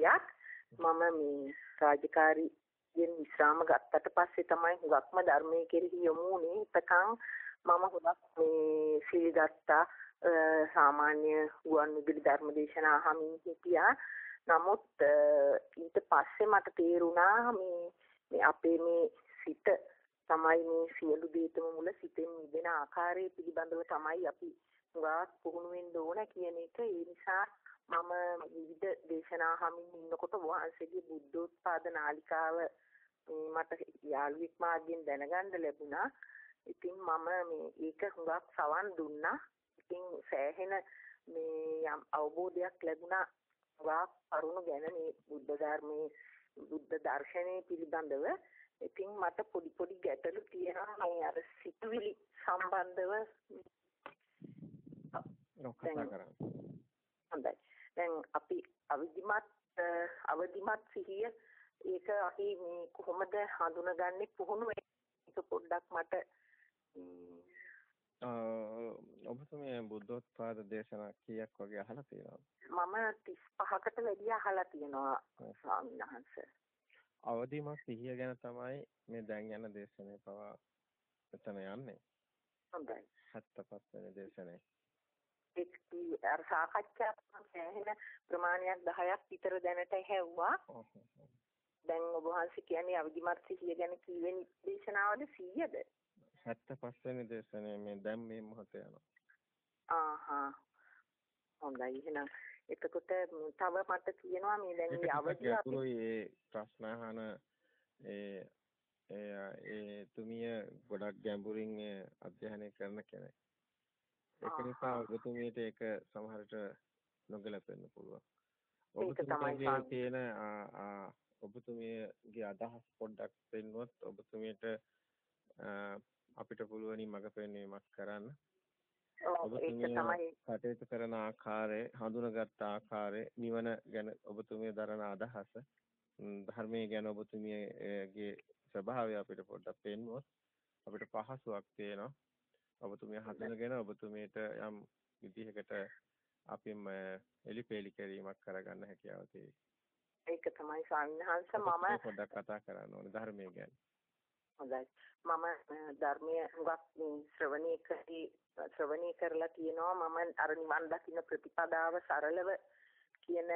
කීයක් මම මේ රාජකාරියෙන් විශ්‍රාම ගත්තට පස්සේ තමයි හුඟක්ම ධර්මයේ කෙරෙහි යොමු වුනේ. එතකන් මම හුඟක් මේ සීල් ගත්තා සාමාන්‍ය ගුවන් විදුලි ධර්ම දේශනා අහමින් හිටියා. නමුත් ඊට පස්සේ මට තේරුණා මේ මේ අපේ මේ සිත තමයි මේ සියලු දේතම මුල සිතෙන් මිදෙන ආකාරය පිළිබඳව තමයි අපි හුඟක් පුහුණු වෙන්න ඕන කියන එක. ඒ නිසා මම විවිධ දේශනා අහමින් ඉන්නකොට වහන්සේගේ බුද්ධෝත්පාද නාලිකාව මට යාළුවෙක් මාර්ගයෙන් දැනගන්න ලැබුණා. ඉතින් මම මේ ඒක හුඟක් සවන් දුන්නා. ඉතින් සෑහෙන මේ යම් අවබෝධයක් ලැබුණා. වාක් කරුණු ගැන මේ බුද්ධ ධර්මයේ බුද්ධ දර්ශනය පිළිබඳව. ඉතින් මට පොඩි පොඩි ගැටලු තියෙනවා. මේ අර සිතුවිලි සම්බන්ධව. හොඳයි දැන් අපි අවිධිමත් අවදිමත් සිහිය ඒක අපි මේ කොහොමද හඳුනගන්නේ පුහුණු ඒක පොඩ්ඩක් මට ඔබතුමිය බුද්ධෝත්පාද දේශනා කීයක් වගේ අහලා තියෙනවද? මම 35කට වැඩි අහලා තියෙනවා ස්වාමීන් වහන්සේ. අවදිමත් සිහිය ගැන තමයි මේ දැන් යන දේශනේ පවා එතන යන්නේ. හොඳයි. 75 වෙනි දේශනේ. අර සාකච්ඡා සෑහෙන ප්‍රමාණයක් 10ක් විතර දැනට හැව්වා. දැන් ඔබ වහන්සේ කියන්නේ අවදිමත් සිහිය ගැන කීවෙනි දේශනාවද 100ද? 75 වෙනි දේශනේ මේ දැන් මේ මොහොතේ යනවා. ආහා. හොඳයි එහෙනම් එතකොට තව මට කියනවා මේ දැන් මේ අවදි අපි ප්‍රශ්න අහන ඒ ඒ තුමිය ගොඩක් ගැඹුරින් අධ්‍යයනය කරන කෙනෙක්. ඒක නිසා ඔබතුමියට ඒක සමහරට නොගැලපෙන්න පුළුවන්. ඔබතුමියගේ තියෙන ඔබතුමියගේ අදහස් පොඩ්ඩක් දෙන්නොත් ඔබතුමියට අපිට පුළුවනි මඟ පෙන්වීමක් කරන්න. ඔබතුමිය කටයුතු කරන ආකාරය, හඳුනාගත් ආකාරය, නිවන ගැන ඔබතුමිය දරන අදහස, ධර්මයේ ගැන ඔබතුමියගේ ස්වභාවය අපිට පොඩ්ඩක් පෙන්වුවොත් අපිට පහසුවක් තියෙනවා. ඔබතුමිය හඳුනගෙන ඔබතුමියට යම් විදිහකට අපිම එලිපෙලි කිරීමක් කරගන්න හැකියාව. ඒක තමයි ස්වාමීන් වහන්සේ මම පොඩ්ඩක් කතා කරන්න ඕනේ ධර්මයේ ගැන. හොඳයි. මම ධර්මයේ හුඟක් ශ්‍රවණය කරී ශ්‍රවණය කරලා තියෙනවා මම අර නිවන් දකින්න ප්‍රතිපදාව සරලව කියන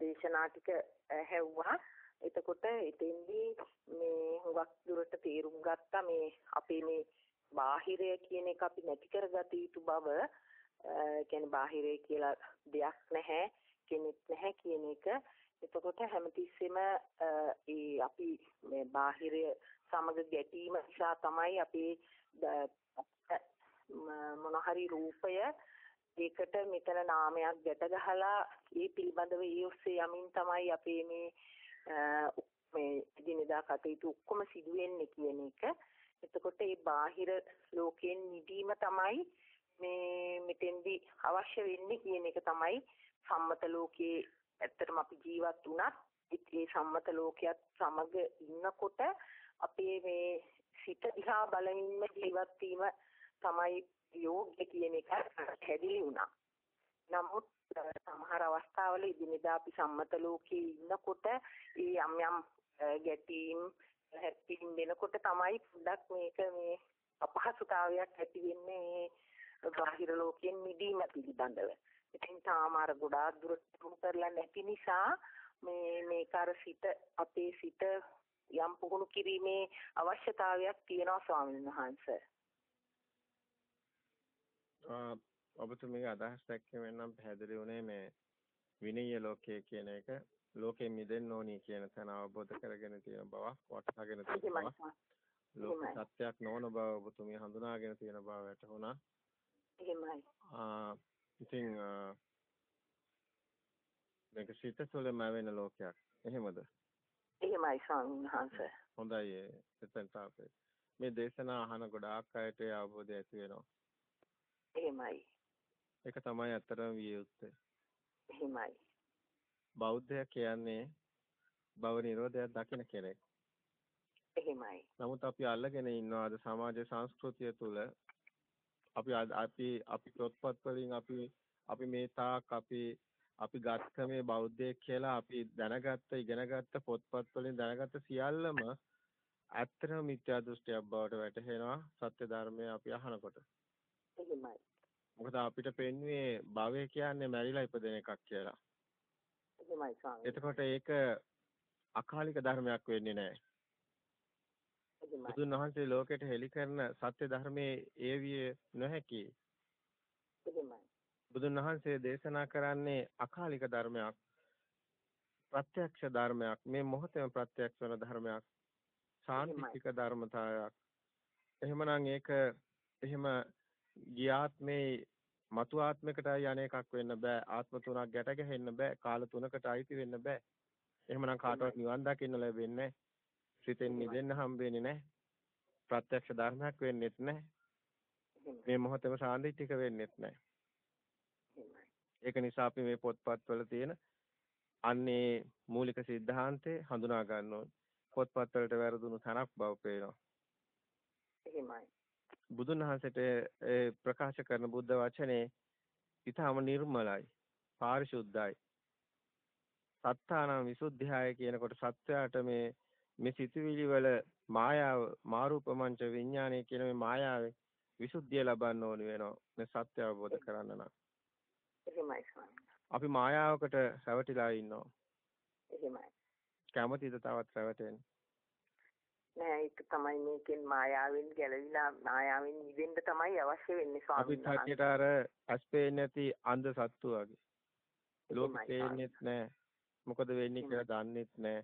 දේශනා ටික ඇහැව්වා. එතකොට එතෙන්දී මේ හුඟක් දුරට තේරුම් ගත්තා මේ අපේ මේ බාහිරය කියන එක අපි නැති කරගත යුතු බව කියන්නේ බාහිරය කියලා දෙයක් නැහැ කෙනෙක් නැහැ කියන එක එතකොට හැමතිස්සෙම ඒ අපි මේ බාහිරය සමග ගැටීම නිසා තමයි අපේ මොන හරි රූපය ඒකට මෙතන නාමයක් ගැට ගහලා ඒ පිළිබඳව ඒ ඔස්සේ යමින් තමයි අපේ මේ මේ දිනදා කටයුතු ඔක්කොම සිදු වෙන්නේ කියන එක. එතකොට මේ බාහිර ලෝකයෙන් නිදීම තමයි මේ මෙතෙන්දී අවශ්‍ය වෙන්නේ කියන එක තමයි සම්මත ලෝකයේ ඇත්තටම අපි ජීවත් වුණත් ඒ සම්මත ලෝකයක් සමග ඉන්නකොට අපේ මේ සිත දිහා බලමින්ම ජීවත් වීම තමයි යෝග්‍ය කියන එක හැදිලි වුණා. නමුත් සමහර අවස්ථාවල ඉදිනදා අපි සම්මත ලෝකයේ ඉන්නකොට ඒ යම් යම් ගැටීම් හැප්පීම් වෙනකොට තමයි පොඩ්ඩක් මේක මේ අපහසුතාවයක් ඇති වෙන්නේ බාහිර ලෝකයෙන් මිදීම පිළිබඳව. ඉතින් තාම අර ගොඩාක් දුරට කරලා නැති නිසා මේ මේක අර සිත අපේ සිත යම් පුහුණු කිරීමේ අවශ්‍යතාවයක් තියෙනවා ස්වාමීන් වහන්සේ. ඔබතුමීගේ අදහස් දැක්කේ නම් පැහැදිලි වුණේ මේ විනීය ලෝකයේ කියන එක ලෝකෙ මිදෙන්න ඕනි කියන තැන අවබෝධ කරගෙන තියෙන බවක් වටහාගෙන තියෙන බවක් ලෝක සත්‍යයක් නොවන බව ඔබතුමී හඳුනාගෙන තියෙන බව වැටහුණා. එහෙමයි. ඉතින් මේක සිත තුළම වෙන ලෝකයක්. එහෙමද? එහෙමයි ස්වාමීන් වහන්සේ. හොඳයි එතෙන් තාපේ. මේ දේශනා අහන ගොඩාක් අයට අවබෝධය ඇති වෙනවා. එහෙමයි. ඒක තමයි අතරම විය යුත්තේ. එහෙමයි. බෞද්ධය කියන්නේ භව නිරෝධයක් දකින කෙනෙක්. එහෙමයි. නමුත් අපි අල්ලගෙන ඉන්නවා අද සමාජ සංස්කෘතිය තුළ අපි අපි අපි පොත්පත් වලින් අපි අපි මේ තාක් අපි අපි ගත්ත මේ බෞද්ධයෙක් කියලා අපි දැනගත්ත ඉගෙනගත්ත පොත්පත් වලින් දැනගත්ත සියල්ලම ඇත්තටම මිත්‍යා දෘෂ්ටියක් බවට වැටහෙනවා සත්‍ය ධර්මය අපි අහනකොට. එහෙමයි. මොකද අපිට පෙන්වුවේ භවය කියන්නේ මැරිලා ඉපදෙන එකක් කියලා. එහෙමයි ස්වාමී. එතකොට ඒක අකාලික ධර්මයක් වෙන්නේ නැහැ. බුදුන් වහන්සේ ලෝකයට හෙළි කරන සත්‍ය ධර්මයේ ඒ විය නොහැකි. එහෙමයි. බුදුන් වහන්සේ දේශනා කරන්නේ අකාලික ධර්මයක්. ප්‍රත්‍යක්ෂ ධර්මයක්. මේ මොහොතේම ප්‍රත්‍යක්ෂ වන ධර්මයක්. සාන්තිතික ධර්මතාවයක්. එහෙමනම් ඒක එහෙම ගියාත්මේ මතු ආත්මයකටයි යන එකක් වෙන්න බෑ. ආත්ම තුනක් ගැට ගැහෙන්න බෑ. කාල තුනකට අයිති වෙන්න බෑ. එහෙමනම් කාටවත් නිවන් දකින්න ලැබෙන්නේ සිතෙන් නිදෙන්න හම්බෙන්නේ නැහැ. ප්‍රත්‍යක්ෂ ධර්මයක් වෙන්නේත් නැහැ. මේ මොහොතේම සාන්දිටික වෙන්නේත් නැහැ. ඒක නිසා අපි මේ පොත්පත්වල තියෙන අන්නේ මූලික સિદ્ધාන්තේ හඳුනා ගන්න ඕනේ. පොත්පත්වලට වැරදුණු තනක් බව පේනවා. එහෙමයි. බුදුන් වහන්සේට ප්‍රකාශ කරන බුද්ධ වචනේ ඊටම නිර්මලයි, පාරිශුද්ධයි. සත්තානම් විසුද්ධියයි කියනකොට සත්‍යයට මේ මේ සිතුවිලි වල මායාව මාරූපමංච විඥානය කියන මේ මායාවේ විසුද්ධිය ලබන්න ඕනි වෙනවා. මේ සත්‍ය අවබෝධ කරන්න නම්. එහෙමයි අපි මායාවකට රැවටිලා ඉන්නවා. එහෙමයි. කැමතිද තවත් රැවටෙන්න නෑ ඒක තමයි මේකෙන් මායාවෙන් ගැලවිලා මායාවෙන් නිදෙන්න තමයි අවශ්‍ය වෙන්නේ ස්වාමීන් වහන්සේ. අපිත් අර ඇස් පේන්නේ නැති අන්ධ සත්තු වගේ. ලෝකෙ පේන්නේත් නෑ. මොකද වෙන්නේ කියලා දන්නෙත් නෑ.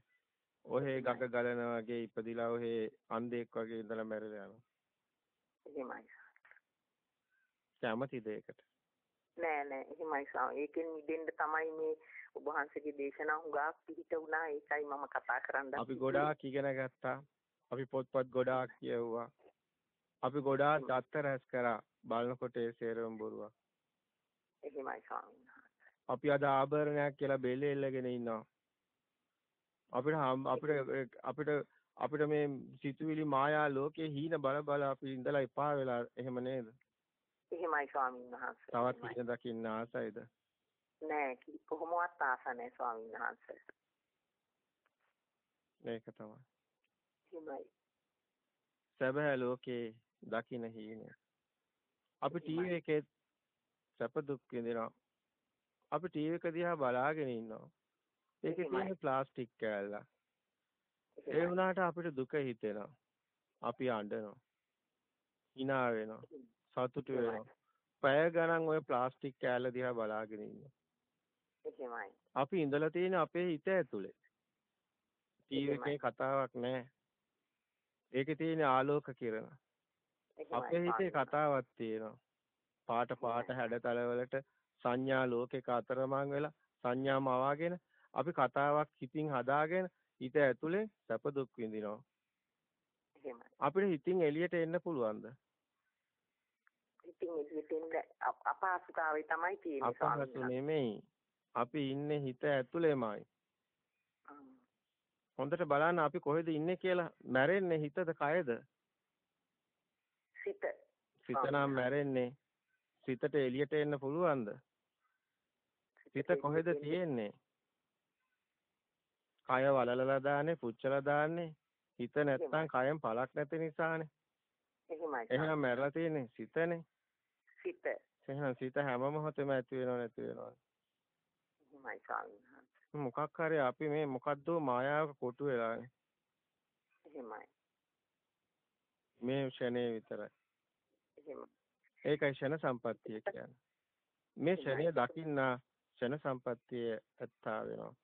ඔහේ ගඟ ගලන වගේ ඉපදිලා ඔහේ අන්ධෙක් වගේ ඉඳලා මැරෙලා යනවා. එහෙමයි. කැමතිද ඒකට? නෑ නෑ එහෙමයි සා. ඒකෙන් මිදෙන්න තමයි මේ ඔබ වහන්සේගේ දේශනා හුඟක් පිළිට වුණා. ඒකයි මම කතා කරන්න. අපි ගොඩාක් ඉගෙන ගත්තා. අපි පොත්පත් ගොඩාක් කියවුවා. අපි ගොඩාක් දත්ත රැස් කරා. බලනකොට ඒ සේරම බොරුවක්. එහෙමයි ස්වාමීන් අපි අද ආභරණයක් කියලා බෙල්ලේ එල්ලගෙන ඉන්නවා. අපිට අපිට අපිට අපිට මේ සිතුවිලි මායා ලෝකේ හීන බල බල අපි ඉඳලා එපා වෙලා එහෙම නේද? එහෙමයි ස්වාමීන් වහන්සේ. තවත් ඉන්න දකින්න ආසයිද? නෑ කොහොමවත් ආස නෑ ස්වාමීන් වහන්සේ. මේක තමයි. එහෙමයි. සැබෑ ලෝකේ දකින්න හීනය. අපි ටීවී එකේ සැප දුක් විඳිනවා. අපි ටීවී එක දිහා බලාගෙන ඉන්නවා. ඒකේ තියෙන ප්ලාස්ටික් කෑල්ල. ඒ වුණාට අපිට දුක හිතෙනවා. අපි අඬනවා. hina වෙනවා. සතුටු වෙනවා. පැය ගණන් ওই ප්ලාස්ටික් කෑල්ල දිහා බලාගෙන ඉන්නවා. අපි ඉඳලා තියෙන අපේ හිත ඇතුලේ. ටීවී එකේ කතාවක් නැහැ. ඒකේ තියෙන ආලෝක කිරණ. අපේ හිතේ කතාවක් තියෙනවා. පාට පාට හැඩතල වලට සංඥා ලෝකයක අතරමං වෙලා සංඥාම අවාගෙන අපි කතාවක් හිතින් හදාගෙන හිත ඇතුලේ සැප දුක් විඳිනවා. අපිට හිතින් එළියට එන්න පුළුවන්ද? හිතින් එළියට එන්න අපහසුතාවය තමයි තියෙන්නේ. අපහසු නෙමෙයි. අපි ඉන්නේ හිත ඇතුලේමයි. හොඳට බලන්න අපි කොහෙද ඉන්නේ කියලා මැරෙන්නේ හිතද කයද? සිත. සිත නම් මැරෙන්නේ. සිතට එළියට එන්න පුළුවන්ද? සිත කොහෙද තියෙන්නේ? කය වලලලා දාන්නේ, පුච්චලා දාන්නේ. හිත නැත්තම් කයෙන් පළක් නැති නිසානේ. එහෙමයි. එහෙනම් මැරලා තියෙන්නේ සිතනේ. සිත. එහෙනම් සිත හැම මොහොතෙම ඇති වෙනව නැති වෙනව. එහෙමයි ස්වාමීන් මොකක් හරි අපි මේ මොකද්ද මායාවක කොටු වෙලානේ. එහෙමයි. මේ ෂණේ විතරයි. එහෙමයි. ඒකයි ෂණ සම්පත්තිය කියන්නේ. මේ ෂණය දකින්න ෂණ සම්පත්තිය ඇත්තා වෙනවා.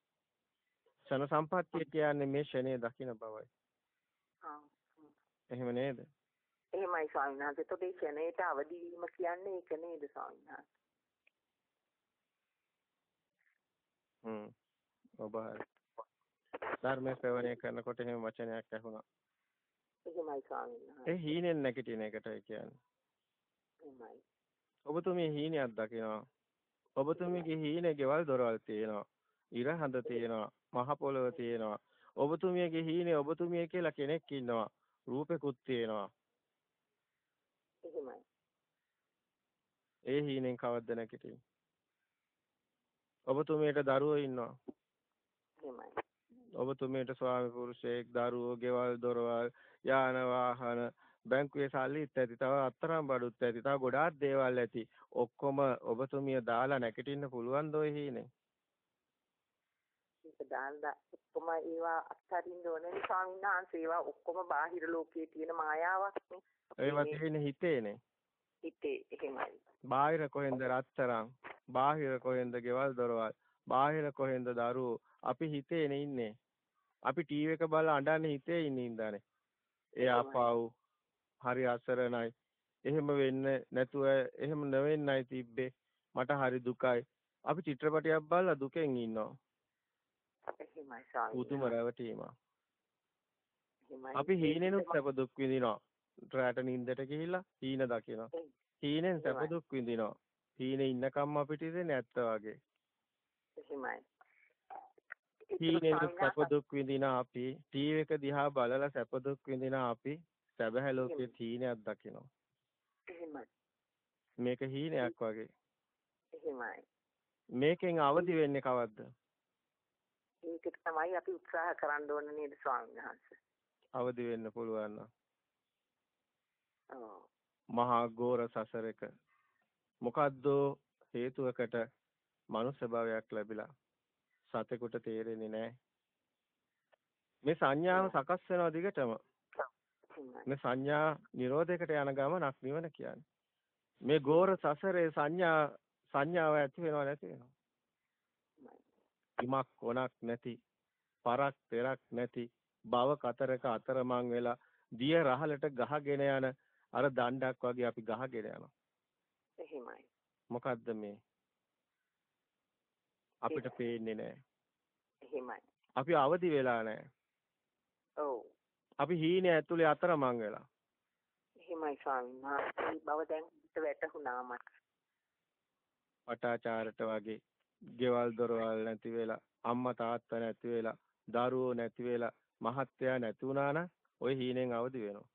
ෂණ සම්පත්තිය කියන්නේ මේ ෂණය දකින්න බවයි. එහෙම නේද? එහෙමයි ස්වාමීන් වහන්සේ. ඒතකොට මේ ෂණයට අවදි වීම කියන්නේ ඒක නේද ස්වාමීන් වහන්සේ? හ්ම්. ඔබ හරි. ධර්ම ශ්‍රවණය කරනකොට එහෙම වචනයක් ඇහුණා. එහෙමයි ස්වාමීන් වහන්සේ. ඒ හීනෙන් නැගිටින එකටයි කියන්නේ. එහෙමයි. ඔබතුමිය හීනයක් දකිනවා. ඔබතුමියගේ හීනේ ගෙවල් දොරවල් තියෙනවා. ඉර හඳ තියෙනවා. මහ පොළව තියෙනවා. ඔබතුමියගේ හීනේ ඔබතුමිය කියලා කෙනෙක් ඉන්නවා. රූපෙකුත් තියෙනවා. එහෙමයි. ඒ හීනෙන් කවද්ද නැගිටින්නේ? ඔබතුමියට දරුවෝ ඉන්නවා. එහෙමයි. ඔබතුමියට ස්වාමි පුරුෂයෙක් දරුවෝ ගෙවල් දොරවල් යාන වාහන බැංකුවේ සල්ලිත් ඇති තව අත්තරම් බඩුත් ඇති තව ගොඩාක් දේවල් ඇති. ඔක්කොම ඔබතුමිය දාලා නැගිටින්න පුළුවන් දෝ හීනේ ඒක දාලා ඔක්කොම ඒවා අත්හරින්න ඕනේ. ස්වාමීන් වහන්සේ ඒවා ඔක්කොම බාහිර ලෝකයේ තියෙන මායාවක් නේ. ඒවා තියෙන්නේ හිතේනේ. හිතේ එහෙමයි. බාහිර කොහෙන්ද රත්තරන්? බාහිර කොහෙන්ද ගෙවල් දොරවල්? බාහිර කොහෙන්ද දරුවෝ අපි හිතේනේ ඉන්නේ. අපි ටීවී එක බලලා අඬන්නේ හිතේ ඉන්නේ ඉඳානේ. ඒ ආපහු හරි අසරණයි. එහෙම වෙන්න නැතුව එහෙම නොවෙන්නයි තිබ්බේ. මට හරි දුකයි. අපි චිත්‍රපටයක් බලලා දුකෙන් ඉන්නවා. එහෙමයි ස්වාමීන්. පුදුම රැවටීමක්. අපි හීනෙනුත් සැප දුක් විඳිනවා. රැට නිින්දට ගිහිල්ලා හීන දකිනවා. හීනෙන් සැප දුක් විඳිනවා. හීනේ ඉන්නකම් අපිට ඉතින් ඇත්ත වගේ. එහෙමයි හීනෙනුත් සැප දුක් විඳින අපි ටීවී එක දිහා බලලා සැප දුක් විඳින අපි සැබෑ ලෝකයේ හීනයක් දකිනවා. එහෙමයි. මේක හීනයක් වගේ. එහෙමයි. මේකෙන් අවදි වෙන්නේ කවද්ද? ඒකට තමයි අපි උත්සාහ කරන්න ඕන නේද ස්වාමීන් වහන්සේ. අවදි වෙන්න පුළුවන් නම්. මහා ගෝර සසරක මොකද්ද හේතුවකට මනුෂ්‍ය භාවයක් ලැබිලා සතෙකුට තේරෙන්නේ නැහැ. මේ සංඥාව සකස් වෙනවා දිගටම. මේ සංඥා නිරෝධයකට යන ගමනක් නිවන කියන්නේ. මේ ගෝර සසරේ සංඥා සංඥාව ඇති වෙනව නැති වෙනව. ඉමක් කොනක් නැති පරක් පෙරක් නැති භව කතරක අතරමං වෙලා දිය රහලට ගහගෙන යන අර දණ්ඩක් වගේ අපි ගහගෙන යනවා. එහෙමයි. මොකද්ද මේ? අපිට පේන්නේ නැහැ. එහෙමයි. අපි අවදි වෙලා නැහැ. ඔව්. අපි හීනේ ඇතුලේ අතරමං වෙලා. එහෙමයි ස්වාමීන් වහන්සේ බව දැන් වැටහුණා මට. පටාචාරට වගේ ගෙවල් දොරවල් නැති වෙලා අම්මා තාත්තා නැති වෙලා දරුවෝ නැති වෙලා මහත්තයා නැති වුණා නම් ওই හීනෙන් අවදි වෙනවා.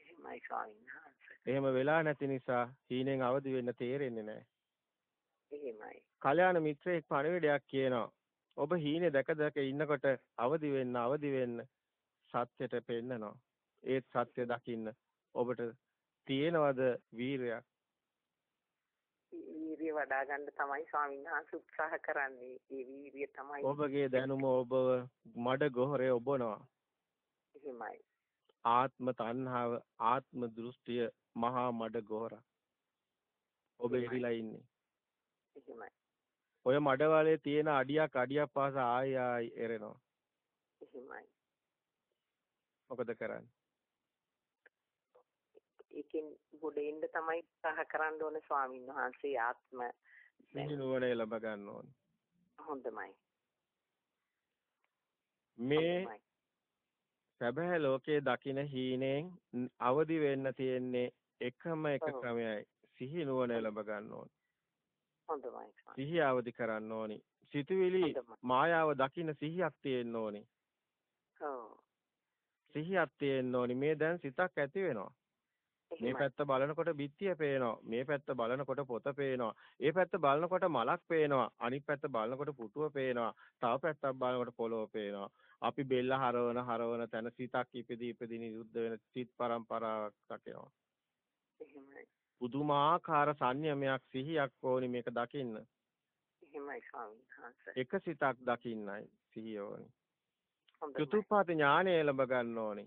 එහෙමයි ස්වාමීන් වහන්සේ. එහෙම වෙලා නැති නිසා හීනෙන් අවදි වෙන්න තේරෙන්නේ නැහැ. එහෙමයි. කල්‍යාණ මිත්‍රයෙක් පණිවිඩයක් කියනවා. ඔබ හීනේ දැක දැක ඉන්නකොට අවදි වෙන්න අවදි වෙන්න සත්‍යයට පෙන්නනවා. ඒත් සත්‍ය දකින්න ඔබට තියෙනවද වීරයක්? වීරිය වඩා ගන්න තමයි ස්වාමීන් වහන්සේ උත්සාහ කරන්නේ. ඒ වීරිය තමයි ඔබගේ දැනුම ඔබ මඩ ගොහරේ ඔබනවා. එහෙමයි. ආත්ම තණ්හාව ආත්ම දෘෂ්ටිය මහා මඩ ගොහර. ඔබ එරිලා ඉන්නේ. එහෙමයි. ඔය මඩවලේ තියෙන අඩියක් අඩියක් පාස ආය ආයි එරෙනවා. එහෙමයි. මොකද කරන්නේ? ඒකෙන් ගොඩ එන්න තමයි උත්සාහ කරන්න ඕන ස්වාමීන් වහන්සේ ආත්ම සිහි නුවණ ලැබ ගන්න ඕන. හොඳමයි. මේ සැබෑ ලෝකයේ දකින හීනෙන් අවදි වෙන්න තියෙන්නේ එකම එක ක්‍රමයයි. සිහි නුවණ ලැබ ගන්න ඕන. හොඳමයි. සිහිය අවදි කරන්න ඕනි. සිතුවිලි මායාව දකින්න සිහියක් තියෙන්න ඕනි. ඔව්. සිහියක් තියෙන්න ඕනි. මේ දැන් සිතක් ඇති වෙනවා. මේ පැත්ත බලනකොට බිත්තිය පේනවා. මේ පැත්ත බලනකොට පොත පේනවා. ඒ පැත්ත බලනකොට මලක් පේනවා. අනිත් පැත්ත බලනකොට පුටුව පේනවා. තව පැත්තක් බලනකොට පොළොව පේනවා. අපි බෙල්ල හරවන හරවන තැන සිතක් ඉපදී ඉපදී නිරුද්ධ වෙන සිත් පරම්පරාවක් රැකෙනවා. එහෙමයි. පුදුමාකාර සංයමයක් සිහියක් ඕනි මේක දකින්න. එහෙමයි ස්වාමීන්. එක සිතක් දකින්නයි සිහිය ඕනි. චතුප්පති ඥානය ලැබ ගන්න ඕනි.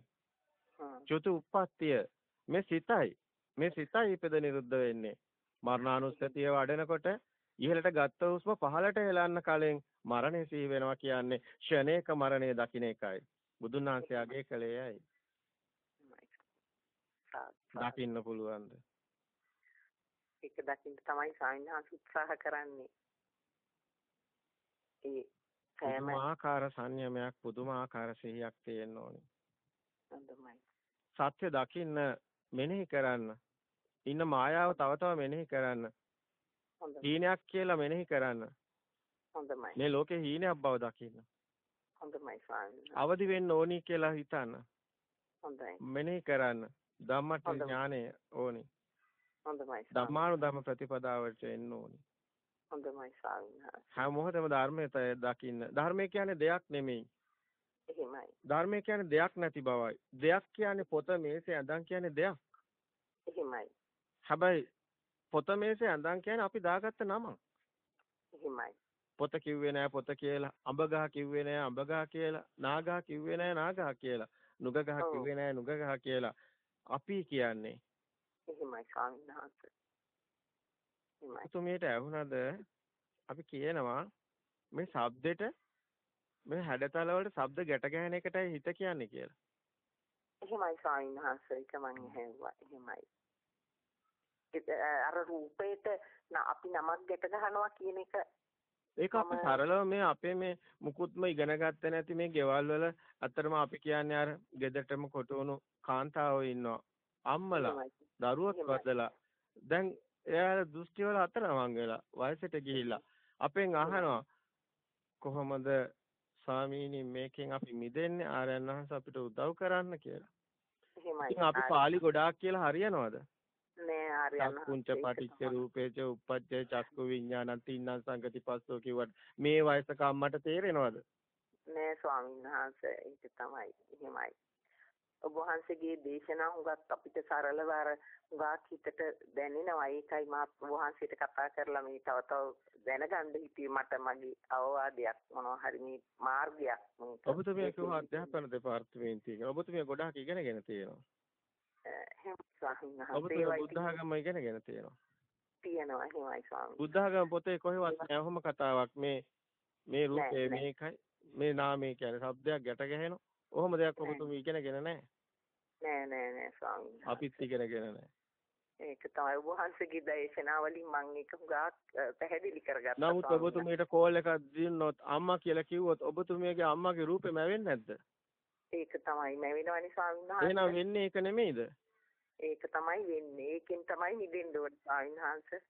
චතුප්පත්තිය මේ සිතයි. මේ සිතයි ඉපද නිරුද්ධ වෙන්නේ. මරණානුස්සතිය වඩනකොට ඉහළට ගත්ත හුස්ම පහළට හෙලන්න කලින් මරණය සිහි වෙනවා කියන්නේ ෂණේක මරණය දකින්න එකයි. බුදුන් වහන්සේ අගය කළේයයි දකින්න පුළුවන්ද ඒක දකින්න තමයි සාමිනාස් උත්සාහ කරන්නේ ඒ පුදුමාකාර සංයමයක් පුදුමාකාර සිහියක් තියෙන්න ඕනේ හොඳයි සත්‍ය දකින්න මෙනෙහි කරන්න. ඉන්න මායාව තව තව මෙනෙහි කරන්න. හීනයක් කියලා මෙනෙහි කරන්න. හොඳයි. මේ ලෝකේ හීනයක් බව දකින්න. හොඳයි ස්වාමීනි. අවදි වෙන්න ඕනි කියලා හිතන්න. හොඳයි. මෙනෙහි කරන්න. ධම්මට ඥානය ඕනි. හොඳයි. ධම්මානුධම්ම ප්‍රතිපදාවට එන්න ඕනි. හොඳමයි ස්වාමීන්. හැම මොහොතෙම ධර්මයේ දකින්න. ධර්මය කියන්නේ දෙයක් නෙමෙයි. එහෙමයි. ධර්මය කියන්නේ දෙයක් නැති බවයි. දෙයක් කියන්නේ පොත මේසේ ඇඳන් කියන්නේ දෙයක්. එහෙමයි. හැබැයි පොත මේසේ ඇඳන් කියන්නේ අපි දාගත්ත නම. එහෙමයි. පොත කිව්වේ නෑ පොත කියලා. අඹ ගහ කිව්වේ නෑ අඹ ගහ කියලා. නාගහ කිව්වේ නෑ නාගහ කියලා. නුග ගහ කිව්වේ නෑ නුග ගහ කියලා. අපි කියන්නේ. එහෙමයි ස්වාමීන් වහන්සේ. එහෙමයි. තුමියට ඇහුණද අපි කියනවා මේ ශබ්දෙට මේ හැඩතල වලට ශබ්ද ගැට ගැහෙන එකටයි හිත කියන්නේ කියලා. එහෙමයි ස්වාමීන් වහන්සේ ඒක මම ඇහුවා. එහෙමයි. අර රූපේට අපි නමක් ගැට ගන්නවා කියන එක ඒක අපි සරලව මේ අපේ මේ මුකුත්ම ඉගෙන ගත්තේ නැති මේ ගෙවල් වල අතරම අපි කියන්නේ අර ගෙදරටම කොටවණු කාන්තාවෝ ඉන්නවා. අම්මලා දරුවොත් වදලා දැන් එයාලා දෘෂ්ටි වල අතරමං වෙලා වයසට ගිහිල්ලා අපෙන් අහනවා කොහොමද ස්වාමීනි මේකෙන් අපි මිදෙන්නේ ආරයන් වහන්සේ අපිට උදව් කරන්න කියලා. එහෙමයි. අපි පාලි ගොඩාක් කියලා හරියනවද? නෑ හරියන්න. චක්කුංච පටිච්ච රූපේච උප්පජ්ජේ චක්කු විඥානං තින්නම් සංගති පස්සෝ කිව්වට මේ වයසක අම්මට තේරෙනවද? නෑ ස්වාමීන් වහන්සේ ඒක තමයි. එහෙමයි. ඔබ වහන්සේගේ දේශනා හුඟක් අපිට සරලව අර හුඟක් හිතට දැනෙනවා. ඒකයි මා ඔබ වහන්සේට කතා කරලා මේ තව තව දැනගන්න හිතේ මට මගේ අවවාදයක් මොනවා හරි මේ මාර්ගයක් මේක. ඔබතුමිය කිව්වා අධ්‍යාපන දෙපාර්තමේන්තුවේ කියලා. ඔබතුමිය ගොඩාක් ඉගෙනගෙන තියෙනවා. එහෙම ස්වාමීන් වහන්සේ. ඔබතුමිය බුද්ධ ආගම ඉගෙනගෙන තියෙනවා. තියෙනවා එහෙමයි ස්වාමීන්. බුද්ධ ආගම පොතේ කොහෙවත් නැහැ ඔහොම කතාවක් මේ මේ රූපේ මේකයි මේ නාමය කියන්නේ શબ્දයක් ගැට ගැහෙනවා. ඔහොම දෙයක් ඔබතුමිය ඉගෙනගෙන නැහැ. නෑ නෑ නෑ ස්වාමීන්. අපිත් ඉගෙනගෙන නැහැ. ඒක තමයි ඔබ වහන්සේගේ දේශනාවලින් මම ඒක හුඟක් පැහැදිලි කරගත්තා. නමුත් ඔබතුමියට කෝල් එකක් දුන්නොත් අම්මා කියලා කිව්වොත් ඔබතුමියගේ අම්මාගේ රූපේ මැවෙන්නේ නැද්ද? ඒක තමයි මැවෙනවනේ ස්වාමීන් වහන්සේ. එහෙනම් වෙන්නේ ඒක නෙමෙයිද? ඒක තමයි වෙන්නේ. ඒකෙන් තමයි නිදෙන්න ඕනේ ස්වාමීන් වහන්සේ.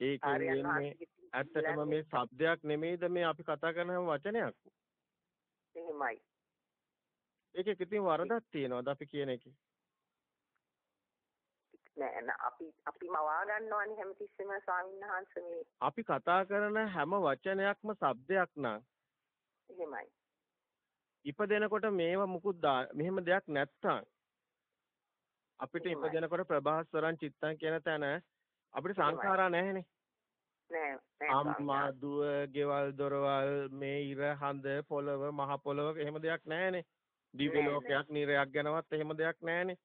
ඒකෙන් වෙන්නේ ඇත්තටම මේ શબ્දයක් නෙමෙයිද මේ අපි කතා කරන වචනයක්. එහෙමයි. ඒකේ කිතින් වරදක් තියෙනවද අපි කියන එකේ? නෑ නෑ අපි අපි මවා ගන්නවනේ හැමතිස්සෙම ස්වාමීන් වහන්සේ මේ අපි කතා කරන හැම වචනයක්ම શબ્දයක් නම් එහෙමයි. ඉපදෙනකොට මේව මුකුත් මෙහෙම දෙයක් නැත්තම් අපිට ඉපදෙනකොට ප්‍රභාස්වරං චිත්තං කියන තැන අපිට සංඛාරා නැහැනේ. නෑ අම්මා දුව ගෙවල් දොරවල් මේ ඉර හඳ පොළව මහ පොළව එහෙම දෙයක් නැහැනේ. දිව්‍ය ලෝකයක් නිරයක් ගැනවත් එහෙම දෙයක් නැහැනේ.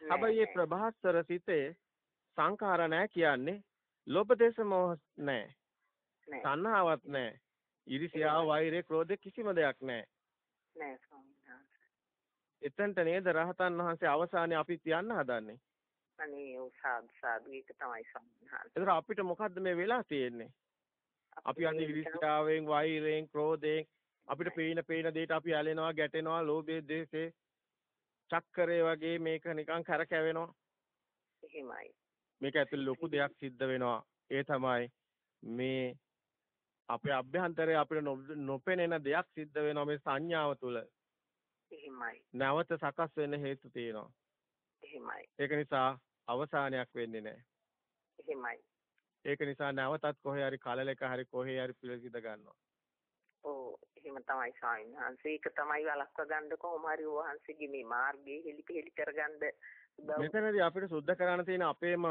හැබැයි මේ ප්‍රභාස්වර සිතේ සංඛාර නැහැ කියන්නේ ලෝභ දේශ මොහ නැහැ. තණ්හාවක් නැහැ. ඊර්ෂ්‍යාව වෛරය ක්‍රෝධය කිසිම දෙයක් නැහැ. නෑ ස්වාමීන් එතනට නේද රහතන් වහන්සේ අවසානයේ අපි තියන්න හදන්නේ. අනේ උසාද් සාදු ඒක තමයි සම්හාන. ඒතර අපිට මොකද්ද මේ වෙලා තියෙන්නේ? අපි අද ඊර්ෂ්‍යාවෙන් වෛරයෙන් ක්‍රෝධයෙන් අපිට පේන පේන දෙයට අපි ඇලෙනවා ගැටෙනවා ලෝභයේ දේශේ චක්කරේ වගේ මේක නිකන් කරකැවෙනවා. එහෙමයි. මේක ඇතුළේ ලොකු දෙයක් සිද්ධ වෙනවා. ඒ තමයි මේ අපේ අභ්‍යන්තරයේ අපිට නොපෙනෙන දෙයක් සිද්ධ වෙනවා මේ සංඥාව තුළ. එහෙමයි. නැවත සකස් වෙන්න හේතු තියෙනවා. එහෙමයි. ඒක නිසා අවසානයක් වෙන්නේ නැහැ. එහෙමයි. ඒක නිසා නැවතත් කොහේ හරි කලලක හරි කොහේ හරි පිළිසිඳ ගන්නවා. එහෙම තමයි ස්වාමීන් වහන්සේ. ඒක තමයි වළක්ව ගන්න කොහොම හරි වහන්සේගේ මේ මාර්ගයේ හෙලි පෙලි කරගන්න මෙතනදී අපිට සුද්ධ කරන්න තියෙන අපේම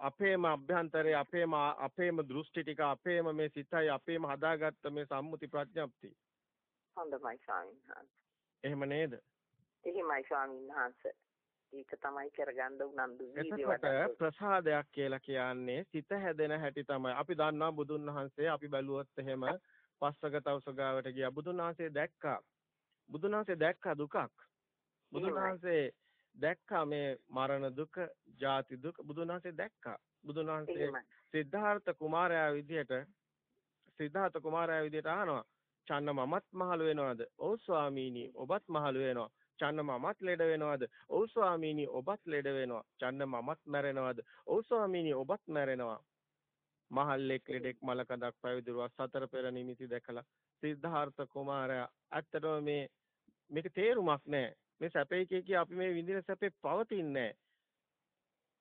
අපේම අභ්‍යන්තරයේ අපේම අපේම දෘෂ්ටි ටික අපේම මේ සිතයි අපේම හදාගත්ත මේ සම්මුති ප්‍රඥප්තිය. හොඳයි ස්වාමීන් වහන්සේ. එහෙම නේද? එහෙමයි ස්වාමීන් වහන්සේ. ඒක තමයි කරගන්න උනන්දු එතකොට ප්‍රසාදයක් කියලා කියන්නේ සිත හැදෙන හැටි තමයි. අපි දන්නවා බුදුන් වහන්සේ අපි බැලුවොත් එහෙම පස්සක තවසගාවට ගියා. බුදුන් වහන්සේ දැක්කා. බුදුන් වහන්සේ දැක්කා දුකක්. බුදුන් වහන්සේ දැක්කා මේ මරණ දුක, ජාති දුක බුදුන් වහන්සේ දැක්කා. බුදුන් වහන්සේ සිද්ධාර්ථ කුමාරයා විදියට සිද්ධාර්ථ කුමාරයා විදියට අහනවා. චන්න මමත් මහලු වෙනවද? ඔව් ස්වාමීනි ඔබත් මහලු වෙනවා. චන්න මමත් ලෙඩ වෙනවද? ඔව් ස්වාමීනි ඔබත් ලෙඩ වෙනවා. චන්න මමත් මැරෙනවද? ඔව් ස්වාමීනි ඔබත් මැරෙනවා. මහල්ලෙක් ලෙඩෙක් මලකඳක් පැවිදිරුවා සතර පෙර නිමිති දැකලා සිද්ධාර්ථ කුමාරයා ඇත්තටම මේ මේක තේරුමක් නැහැ මේ සැපේ කිය අපි මේ විඳින සැපේ පවතින්නේ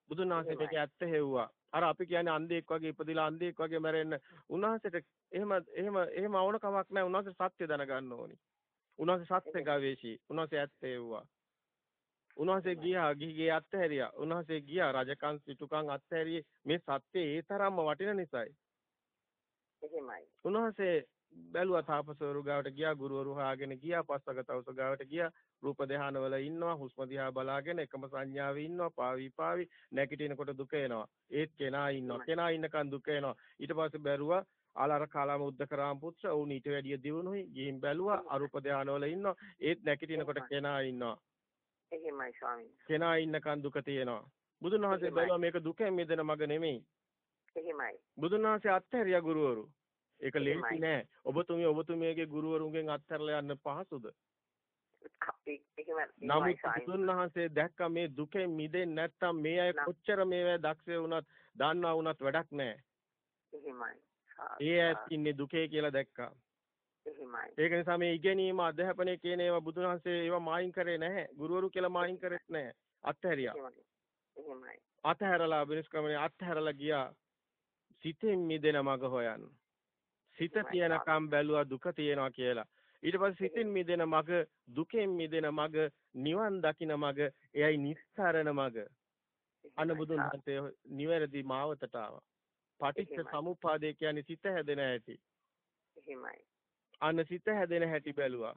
බුදුන් වහන්සේට ඒක ඇත්ත හෙව්වා අර අපි කියන්නේ අන්ධෙක් වගේ ඉපදිලා අන්ධෙක් වගේ මැරෙන්න. උන්වහන්සේට එහෙම එහෙම එහෙම අවුන කමක් නැහැ. උන්වහන්සේ සත්‍ය දැනගන්න ඕනි. උන්වහන්සේ සත්‍ය ගවේෂී. උන්වහන්සේ ඇත්තේ වුණා. උන්වහන්සේ ගියා ගිහිගේ අත්හැරියා. උන්වහන්සේ ගියා රජකම් සිටුකම් අත්හැරියේ මේ සත්‍ය ඒ තරම්ම වටින නිසායි. එහෙමයි. උන්වහන්සේ බැලුවා තාපසවරු ගාවට ගියා ගුරුවරු හාගෙන ගියා පස්වග තවුස ගාවට ගියා. රූප ධානවල ඉන්නවා හුස්ම දිහා බලාගෙන එකම සංඥාවේ ඉන්නවා පාවි පාවි නැගිටිනකොට දුක එනවා. ඒත් කෙනා ඉන්නවා. කෙනා ඉන්නකන් දුක එනවා. ඊට පස්සේ බැරුවා ආලාර කාලාම උද්දකරාම පුත්‍ර උන් ඊට වැඩිය දියුණුයි. ගිහින් බැලුවා අරූප ධානවල ඉන්නවා. ඒත් නැගිටිනකොට කෙනා ඉන්නවා එහෙමයි ස්වාමීන් කෙනා ඉන්නකන් දුක තියෙනවා. බුදුන් වහන්සේ බැලුවා මේක දුකෙන් මිදෙන මග නෙමෙයි. එහෙමයි. බුදුන් වහන්සේ අත්හැරියා ගුරුවරු. ඒක ලේසි නෑ. ඔබතුමිය ඔබතුමියගේ ගුරුවරුන්ගෙන් අත්හැරලා යන්න පහසුද? නමුත් බුදුන් වහන්සේ. දැක්ක මේ දුකෙන් මිදෙන්නේ නැත්තම් මේ අය කොච්චර මේවා දක්ෂ වුණත් දන්නා වුණත් වැඩක් නැහැ. එහෙමයි. ඒ ඇත් ඉන්නේ දුකේ කියලා දැක්කා. එහෙමයි. ඒක නිසා මේ ඉගෙනීම අධ්‍යාපනය කියන ඒවා බුදුන් වහන්සේ ඒවා මායින් කරේ නැහැ. ගුරුවරු කියලා මායින් කරෙත් නැහැ. අත්හැරියා. එහෙමයි. අත්හැරලා විනිශ්කමනේ අත්හැරලා ගියා. සිතෙන් මිදෙන මඟ හොයන්න. සිත තියනකම් බැලුවා දුක තියෙනවා කියලා. ඊට පස්සේ සිතින් මිදෙන මග දුකෙන් මිදෙන මග නිවන් දකින මග එයයි නිස්සාරණ මග අන්න බුදුන් වහන්සේ නිවැරදි මාවතට ආවා පටිච්ච සමුප්පාදේ කියන්නේ සිත හැදෙන හැටි එහෙමයි අන්න සිත හැදෙන හැටි බැලුවා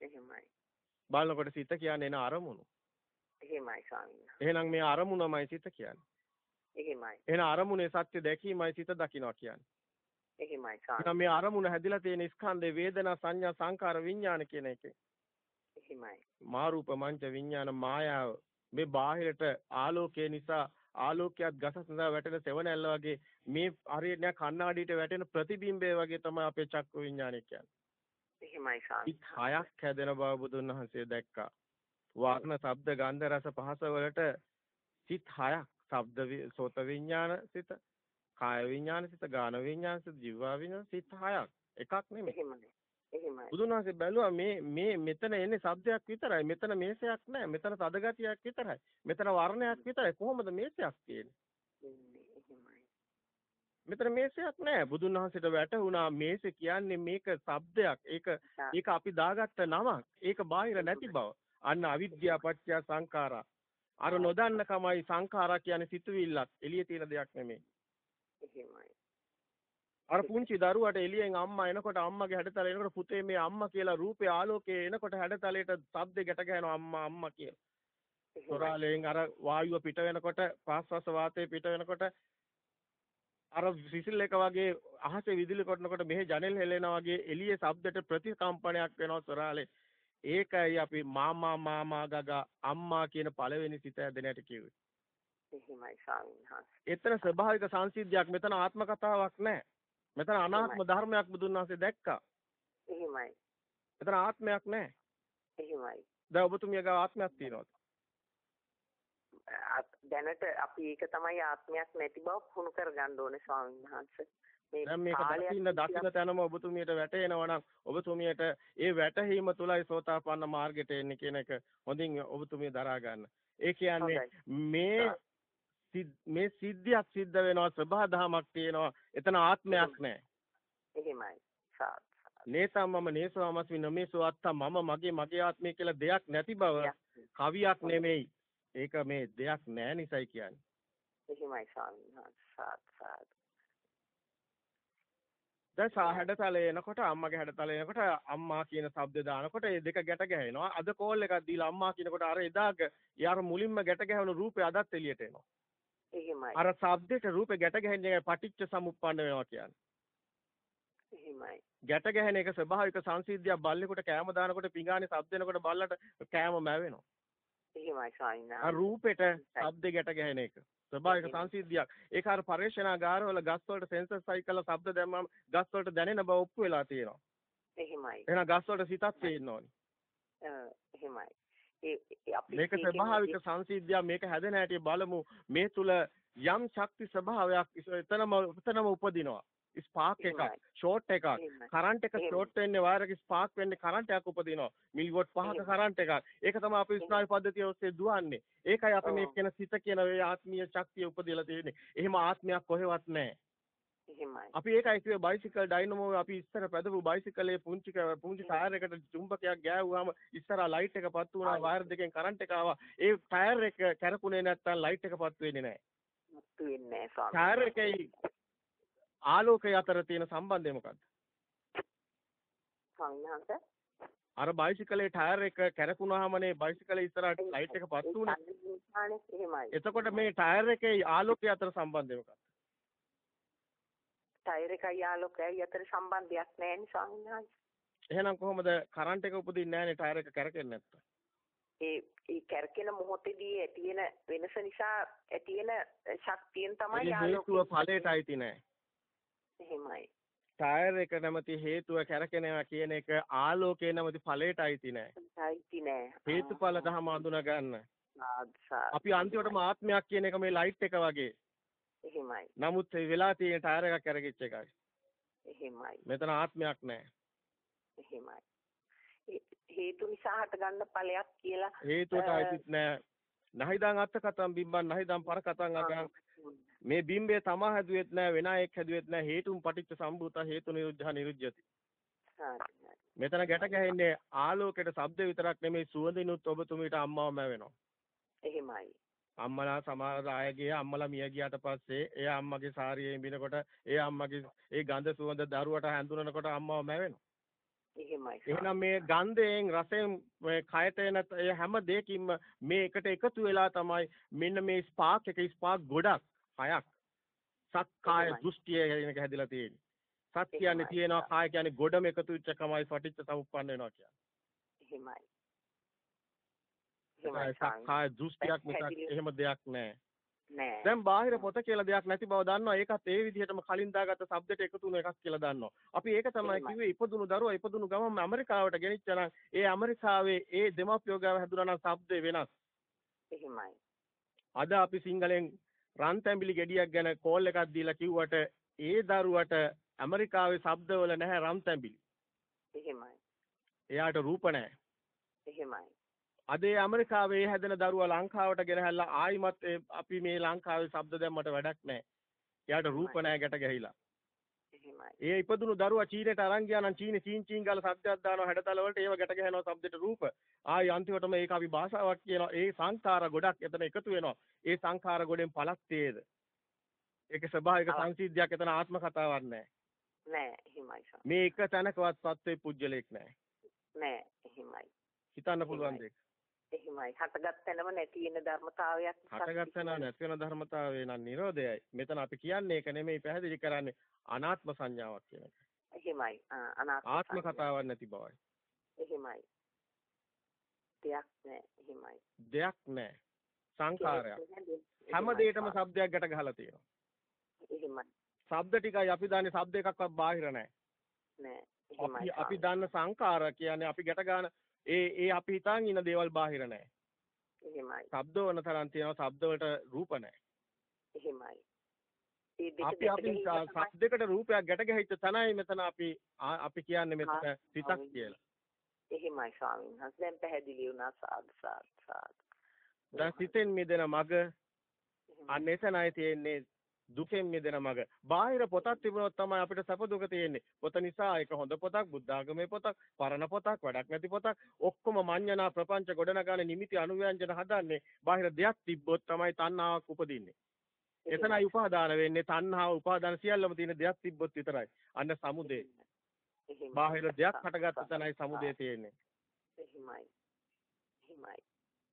එහෙමයි බලනකොට සිත කියන්නේ එන අරමුණු එහෙමයි ස්වාමීන් එහෙනම් මේ අරමුණමයි සිත කියන්නේ එහෙමයි එහෙනම් අරමුණේ සත්‍ය දැකීමයි සිත දකින්නවා කියන්නේ එහෙමයි සාරා. මේ අරමුණ හැදිලා තියෙන ස්කන්ධේ වේදනා සංඥා සංකාර විඥාන කියන එකේ. එහෙමයි. මා රූප මංච විඥාන මායාව මේ බාහිරට ආලෝකය නිසා ආලෝකයක් ගස සඳහා වැටෙන සෙවණැල්ල වගේ මේ හරියට කණ්ණාඩියට වැටෙන ප්‍රතිබිම්බය වගේ තමයි අපේ චක්කු විඥානය කියන්නේ. එහෙමයි සාරා. හයක් හැදෙන බව බුදුන් වහන්සේ දැක්කා. වර්ණ, ශබ්ද, ගන්ධ, රස, පහස වලට සිත් හයක්. ශබ්ද සෝත විඥාන සිත, කාය විඥාන සිත, ගාන විඥාන සිත, ජීවා විඥාන සිත හයක්. එකක් නෙමෙයි. එහෙමයි. බුදුන් වහන්සේ බැලුවා මේ මේ මෙතන එන්නේ සබ්දයක් විතරයි. මෙතන මේසයක් නැහැ. මෙතන තද ගතියක් විතරයි. මෙතන වර්ණයක් විතරයි. කොහොමද මේසයක් තියෙන්නේ? මෙතන මේසයක් නැහැ. බුදුන් වහන්සේට වැටහුණා මේසෙ කියන්නේ මේක සබ්දයක්. ඒක ඒක අපි දාගත්ත නමක්. ඒක බාහිර නැති බව. අන්න අවිද්‍යා පත්‍ය සංඛාරා. අර නොදන්න කමයි සංඛාරා කියන්නේ සිතුවිල්ලක්. එළියේ තියෙන දෙයක් නෙමෙයි. එහෙමයි. අර පුංචි දරුවට එළියෙන් අම්මා එනකොට අම්මගේ හැඩතල එනකොට පුතේ මේ අම්මා කියලා රූපේ ආලෝකයේ එනකොට හැඩතලයට ශබ්ද ගැට ගහනවා අම්මා අම්මා කියලා. සොරාලයෙන් අර වායුව පිට වෙනකොට පාස්වාස වාතය පිට වෙනකොට අර විසිල් එක වගේ අහසේ විදුලි කොටනකොට මෙහි ජනෙල් හෙලෙනා වගේ එළියේ ශබ්දයට ප්‍රතිකම්පනයක් වෙනවා සොරාලේ. ඒකයි අපි මාමා මාමා ගගා අම්මා කියන පළවෙනි සිත ඇදෙනට කිව්වේ. එහෙමයි ස්වාමීන් වහන්සේ. එතන ස්වභාවික සංසිද්ධියක් මෙතන ආත්ම කතාවක් නැහැ. මෙතන අනාත්ම ධර්මයක් බුදුන් වහන්සේ දැක්කා. එහෙමයි. මෙතන ආත්මයක් නැහැ. එහෙමයි. දැන් ඔබතුමියගේ ආත්මයක් තියෙනවද? දැනට අපි ඒක තමයි ආත්මයක් නැති බව පුහුණු කරගන්න ඕනේ ස්වාමීන් වහන්සේ. දැන් මේක දකින්න දකින්න තැනම ඔබතුමියට වැටෙනවා නම් ඔබතුමියට ඒ වැටහීම තුලයි සෝතාපන්න මාර්ගයට එන්නේ කියන එක හොඳින් ඔබතුමිය දරා ගන්න. ඒ කියන්නේ මේ මේ සිද්ධියක් සිද්ධ වෙනවා සබහා දහමක් තියෙනවා. එතන ආත්මයක් නැහැ. එහෙමයි. නේතම්මම නේසවමස්මි නමේසෝ අත්තා මම මගේ මගේ ආත්මය කියලා දෙයක් නැති බව කවියක් නෙමෙයි. ඒක මේ දෙයක් නැහැ නිසයි කියන්නේ. එහෙමයි ස්වාමීන් වහන්සේ. දැන් සාහැඩතලේ එනකොට අම්මගේ හැඩතලේ එනකොට අම්මා කියන શબ્ද දානකොට ඒ දෙක ගැට ගැහෙනවා. අද කෝල් එකක් දීලා අම්මා කියනකොට අර එදාක යාර මුලින්ම ගැට ගැහුණු රූපේ අදත් එළියට එනවා එහෙමයි. අර ශබ්දෙට රූපේ ගැට ගැහෙන එක පටිච්ච සමුප්පන්න වෙනවා කියන්නේ. එහෙමයි. ගැට ගැහෙන එක ස්වභාවික සංසිද්ධියක් බල්ලෙකුට කෑම දානකොට පිඟානේ ශබ්ද එනකොට බල්ලට කෑම මැවෙනවා. එහෙමයි සායිනා. අර රූපෙට ශබ්ද ගැට ගැහෙන එක. ස්වභාවික සංසිද්ධියක්. ඒක අර පරිශනාගාරවල ගස් වලට සෙන්සර් සයිකල් ශබ්ද දැම්මම ගස් වලට දැනෙන බව ඔප්පු වෙලා තියෙනවා. එහෙමයි. එහෙනම් ගස් වලට සිතක් තියෙන්න ඕනේ. එහෙමයි. මේක ස්වභාවික සංසිද්ධියක් මේක හැදෙන හැටි බලමු මේ තුල යම් ශක්ති ස්වභාවයක් එතනම එතනම උපදිනවා ස්පාක් එකක්. ෂෝට් එකක්. කරන්ට් එක. ෂෝට් වෙන්නේ වයර් එක ස්පාක් වෙන්නේ කරන්ට් එකක් උපදිනවා මිලිවොට් පහක. කරන්ට් එකක් ඒක තමයි අපි ස්නායු පද්ධතිය ඔස්සේ දුවන්නේ ඒකයි අපි මේ. කියන සිත කියන ඒ ආත්මීය ශක්තිය උපදලා තියෙන්නේ එහෙම ආත්මයක් කොහෙවත් නැහැ එහෙමයි. අපි ඒකයි කිව්වේ? බයිසිකල් ඩයිනමෝ අපි ඉස්සර පැදපු බයිසිකලේ පුංචි පුංචි ටයර් එකට චුම්බකයක් ගෑවුවාම ඉස්සරහා ලයිට් එක පත්තු වුණා. වයර් දෙකෙන් කරන්ට් එක ආවා. ඒ ටයර් එක කැරකුනේ නැත්තම් ලයිට් එක පත්තු වෙන්නේ නැහැ. මුත්තු වෙන්නේ නැහැ ටයර් එකයි ආලෝකය අතර තියෙන සම්බන්ධය මොකක්ද වහන්සේ. අර බයිසිකලේ ටයර් එක කැරකුණාමනේ බයිසිකලේ ඉස්සරහට ලයිට් එක පත්තු වුණේ. එතකොට මේ ටයර් එකේ ආලෝකය අතර සම්බන්ධය මොකක්ද ටයර් එකයි ආලෝකයයි අතර සම්බන්ධයක් නැහැ නේ ස්වාමීන් වහන්සේ. එහෙනම් කොහොමද කරන්ට් එක උපදින්නේ නැහනේ ටයර් එක කැරකෙන්නේ නැත්තම් ඒ ඒ කැරකෙන මොහොතේදී ඇති වෙන වෙනස නිසා ඇති වෙන ශක්තියෙන් තමයි ආලෝකය හේතුව ඵලයට අයිති නැහැ එහෙමයි. ටයර් එක නැමැති හේතුව කැරකෙනවා කියන එක ආලෝකයේ නැමැති ඵලයට අයිති නැහැ. සාහිත්‍ය නෑ. හේතුඵල ධම අඳුන ගන්න. අපි අන්තිමටම ආත්මයක් කියන එක මේ ලයිට් එක වගේ. එහෙමයි. නමුත් වෙලා තියෙන ටයර් එකක් කැරකිච්ච එකයි. එහෙමයි. මෙතන ආත්මයක් නැහැ. එහෙමයි. හේතු නිසා හට ගන්න ඵලයක් කියලා හේතුවට අයිතිත් නැහැ. නහිදං අත්ත කතම් බිම්බන් නහිදං පර කතං අගං හ්ම්. මේ බිම්බේ තමා හැදුවෙත් නැහැ වෙන අයෙක් හැදුවෙත් නැහැ හේතුන් පටිච්ච සම්භූත හේතු නිරුද්ධ නිරුද්ධති. මෙතන ගැට ගැහෙන්නේ ආලෝකයට ශබ්ද විතරක් නෙමෙයි සුවඳිනුත් ඔබතුමීට අම්මවම වෙනවා. එහෙමයි. අම්මලා සමහර අයගේ අම්මලා මිය ගියාට පස්සේ ඒ අම්මගේ සාරියේ ඉඹිනකොට ඒ අම්මගේ ඒ ගඳ සුවඳ දරුවට හැඳුනනකොට අම්මව මැවෙනවා. එහෙමයි. එහෙනම් මේ ගන්ධයෙන් රසයෙන් මේ කයට එන ඒ හැම දෙයකින්ම මේ එකට එකතු වෙලා තමයි මෙන්න මේ ස්පාක් එක ස්පාක් ගොඩක් හයක් එහෙමයි. දෘෂ්ටිය කියන එක හැදිලා තියෙන්නේ. සත් කියන්නේ. තියෙනවා කාය කියන්නේ ගොඩම එකතු වෙච්ච කමයි පටිච්ච සමුප්පන්න වෙනවා කියන්නේ. එහෙමයි. සක්කාය දෘෂ්ටියක් මිසක් එහෙම දෙයක් නැහැ. නෑ. දැන් බාහිර පොත කියලා දෙයක් නැති බව දන්නවා. ඒකත් ඒ විදිහටම කලින් දාගත්ත શબ્දයට එකතු වුණු එකක් කියලා දන්නවා. අපි ඒක තමයි කිව්වේ ඉපදුණු දරුවා ඉපදුණු ගමම ඇමරිකාවට ගෙනිච්චා නම් ඒ ඇමරිකාවේ ඒ දෙමාපියෝ ගාව හැදුනා නම් શબ્දේ වෙනස්. එහෙමයි. අද අපි සිංහලෙන් රන් තැඹිලි ගෙඩියක් ගැන කෝල් එකක් දීලා කිව්වට ඒ දරුවට ඇමරිකාවේ શબ્දවල නැහැ රන් තැඹිලි. එහෙමයි. එයාට රූප නැහැ. එහෙමයි. අද ඒ ඇමරිකාවේ හැදෙන දරුවා ලංකාවට ගෙනහැල්ලා ආයිමත් අපි මේ ලංකාවේ ශබ්ද දැම්මට වැඩක් නැහැ. එයාට රූප නැහැ ගැට ගැහිලා. ඒ ඉපදුණු දරුවා චීනයට අරන් ගියා නම් චීනේ චීන් චීන් ගාලා ශබ්දයක් දානවා හැඩතල වලට ඒව ගැට ගැහෙනවා ශබ්දෙට රූප. ආයි අන්තිමටම ඒක අපි භාෂාවක් කියනවා. ඒ සංඛාර ගොඩක් එතන එකතු වෙනවා. ඒ සංඛාර ගොඩෙන් පළක් තේද. ඒක ස්වභාවික සංසිද්ධියක් එතන ආත්ම කතාවක් නැහැ. නෑ එහෙමයි සර්. මේ එක තැනකවත් සත්වේ පුජ්‍යලයක් නැහැ. නෑ එහෙමයි. හිතන්න පුළුවන් දෙයක්. එහෙමයි. හටගත් තැනම නැති වෙන ධර්මතාවයක් හටගත්ත නම් නැති වෙන ධර්මතාවය නම් නිරෝධයයි. මෙතන අපි කියන්නේ ඒක නෙමෙයි පැහැදිලි කරන්නේ අනාත්ම සංඥාවක් කියන එක. එහෙමයි. අනාත්ම ආත්ම. කතාවක් නැති බවයි. එහෙමයි. දෙයක් නෑ. එහෙමයි. දෙයක් නැහැ. සංඛාරයක්. හැම දෙයකම શબ્දයක් ගැට ගහලා තියෙනවා. එහෙමයි. ශබ්ද ටිකයි අපි දන්නේ ශබ්ද එකක්වත් බාහිර නැහැ. නෑ. අපි. අපි දන්න සංඛාර කියන්නේ අපි ගැට ගන්න ඒ ඒ අපි හිතාන් ඉන්න දේවල් බාහිර නැහැ. එහෙමයි. ශබ්ද වන තරම් තියෙනවා ශබ්ද වලට රූප නැහැ. එහෙමයි. අපි අපි ශබ්දයකට රූපයක් ගැට ගැහිච්ච තැනයි මෙතන අපි අපි කියන්නේ මෙතන සිතක් කියලා. එහෙමයි ස්වාමීන් වහන්සේ දැන් පැහැදිලි වුණා සාදු සාදු සාදු. දැන් සිතෙන් මිදෙන මග. අන්න එතනයි තියෙන්නේ දුකෙන් මිදෙන මග. බාහිර පොතක් තිබුණොත් තමයි අපිට සැප දුක තියෙන්නේ. පොත නිසා ඒක හොඳ පොතක්, බුද්ධාගමේ පොතක්, පරණ පොතක්, වැඩක් නැති පොතක්, ඔක්කොම මඤ්ඤණා ප්‍රපංච ගොඩනගාන නිමිති අනුව්‍යංජන හදන්නේ. බාහිර දෙයක් තිබ්බොත් තමයි තණ්හාවක් උපදින්නේ. එතනයි උපාදාන වෙන්නේ. තණ්හාව උපාදාන සියල්ලම තියෙන දෙයක් තිබ්බොත් විතරයි. අන්න සමුදේ. බාහිර දෙයක් හටගත්ත තැනයි සමුදේ තියෙන්නේ. එහෙමයි. එහෙමයි.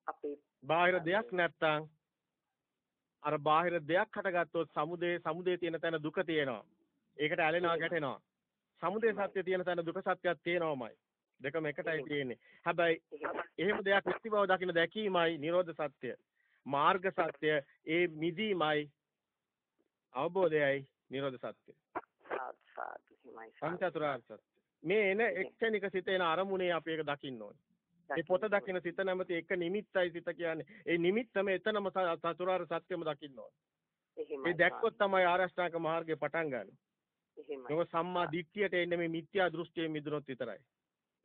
අපේ බාහිර දෙයක් නැත්තම් අර බාහිර දෙයක් හටගත්තොත් සමුදේ සමුදේ තියෙන තැන දුක තියෙනවා. ඒකට ඇලෙනවා ගැටෙනවා. සමුදේ සත්‍ය තියෙන තැන දුක සත්‍යයක් තියෙනවමයි. දෙකම එකටයි තියෙන්නේ. හැබැයි එහෙම දෙයක් නැති බව දකින්න දැකීමයි නිරෝධ සත්‍ය. මාර්ග සත්‍ය ඒ මිදීමයි අවබෝධයයි නිරෝධ සත්‍ය. සාදු. පංචතුරාර්ය සත්‍ය. මේ එන එක්ෂණික සිතේන අරමුණේ අපි ඒක දකින්න ඕනේ. ඒ පොත දකින්න සිත නැමැති එක නිමිත්තයි සිත කියන්නේ. ඒ නිමිත්තම එතනම චතුරාර්ය සත්‍යම දකින්න ඕනේ. එහෙමයි. ඒ දැක්කොත් තමයි ආරෂ්ඨාංග මාර්ගේ පටන් ගන්න. එහෙමයි. සම්මා දිට්ඨියට එන්නේ මේ මිත්‍යා දෘෂ්ටියෙන් මිදුනොත් විතරයි.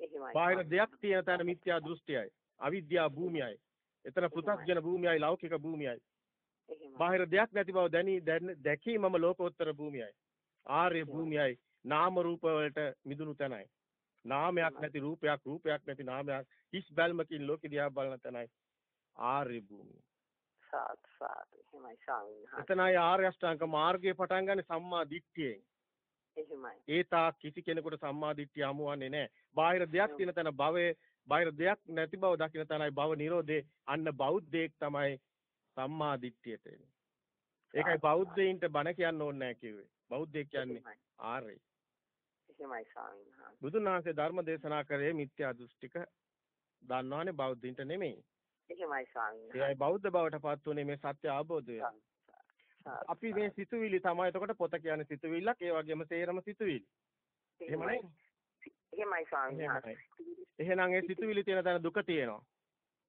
එහෙමයි. බාහිර දෙයක් තියෙන තැන මිත්‍යා දෘෂ්ටියයි. අවිද්‍යා භූමියයි. එතන පෘථග්ජන භූමියයි ලෞකික භූමියයි. එහෙමයි. බාහිර දෙයක් නැති බව දැනි දැකීමම ලෝකෝත්තර භූමියයි. ආර්ය භූමියයි. නාම රූප වලට මිදුණු තැනයි. නාමයක් නැති රූපයක් රූපයක් නැති නාමයක් හිස් බැල්මකින් ලෝකෙ දිහා බලන තැනයි ආර්ය භූමිය. සාත් සාත් එහෙමයි ස්වාමීන් වහන්සේ. එතනයි ආර්ය අෂ්ටාංග මාර්ගයේ පටන් ගන්න සම්මා දිට්ඨියෙන්. එහෙමයි. ඒ තාක් කිසි කෙනෙකුට සම්මා දිට්ඨිය හමුවන්නේ නැහැ. බාහිර දෙයක් තියෙන තැන භවයේ බාහිර දෙයක් නැති බව දකින තැනයි භව නිරෝධේ අන්න බෞද්ධයෙක් තමයි සම්මා දිට්ඨියට එන්නේ. ඒකයි බෞද්ධයින්ට බණ කියන්න ඕනේ නැහැ කිව්වේ. බෞද්ධයෙක් කියන්නේ ආර්ය. එහෙමයි ස්වාමීන් වහන්සේ. බුදුන් වහන්සේ ධර්ම දේශනා කරේ මිත්‍යා දෘෂ්ටික දන්නවනේ බෞද්ධයින්ට නෙමෙයි. එහෙමයි ස්වාමීන් වහන්සේ. ඒයි බෞද්ධ බවට පත් වුනේ මේ සත්‍ය අවබෝධය. අපි මේ සිතුවිලි තමයි එතකොට පොත කියන්නේ සිතුවිල්ලක් ඒ වගේම තේරම සිතුවිලි. එහෙමයි. එහෙමයි ස්වාමීන් වහන්සේ. එහෙනම් ඒ සිතුවිලි තියෙන තැන දුක තියෙනවා.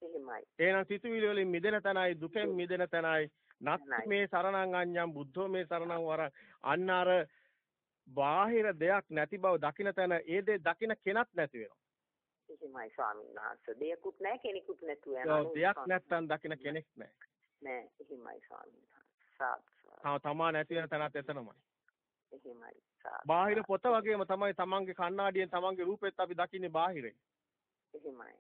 එහෙමයි. එහෙනම් සිතුවිලි වලින් මිදෙන තැනයි දුකෙන් මිදෙන තැනයි නත් මේ සරණං අඤ්ඤං බුද්ධෝ මේ සරණං වර අන්න අර බාහිර දෙයක් නැති බව දකින තැන ඒ දේ දකින කෙනත් නැති වෙනවා. එහෙමයි ස්වාමීන් වහන්සේ. දෙයක්ුත් නැහැ කෙනෙකුත් නැතුව යනවා. දෙයක් නැත්තම් දකින කෙනෙක් නැහැ. නෑ එහෙමයි ස්වාමීන් වහන්සේ. තමා නැති වෙන තැනත් එතනමයි. එහෙමයි. සාත්. බාහිර පොත වගේම තමයි තමන්ගේ කණ්ණාඩියෙන් තමන්ගේ රූපෙත් අපි දකින්නේ බාහිරේ. එහෙමයි.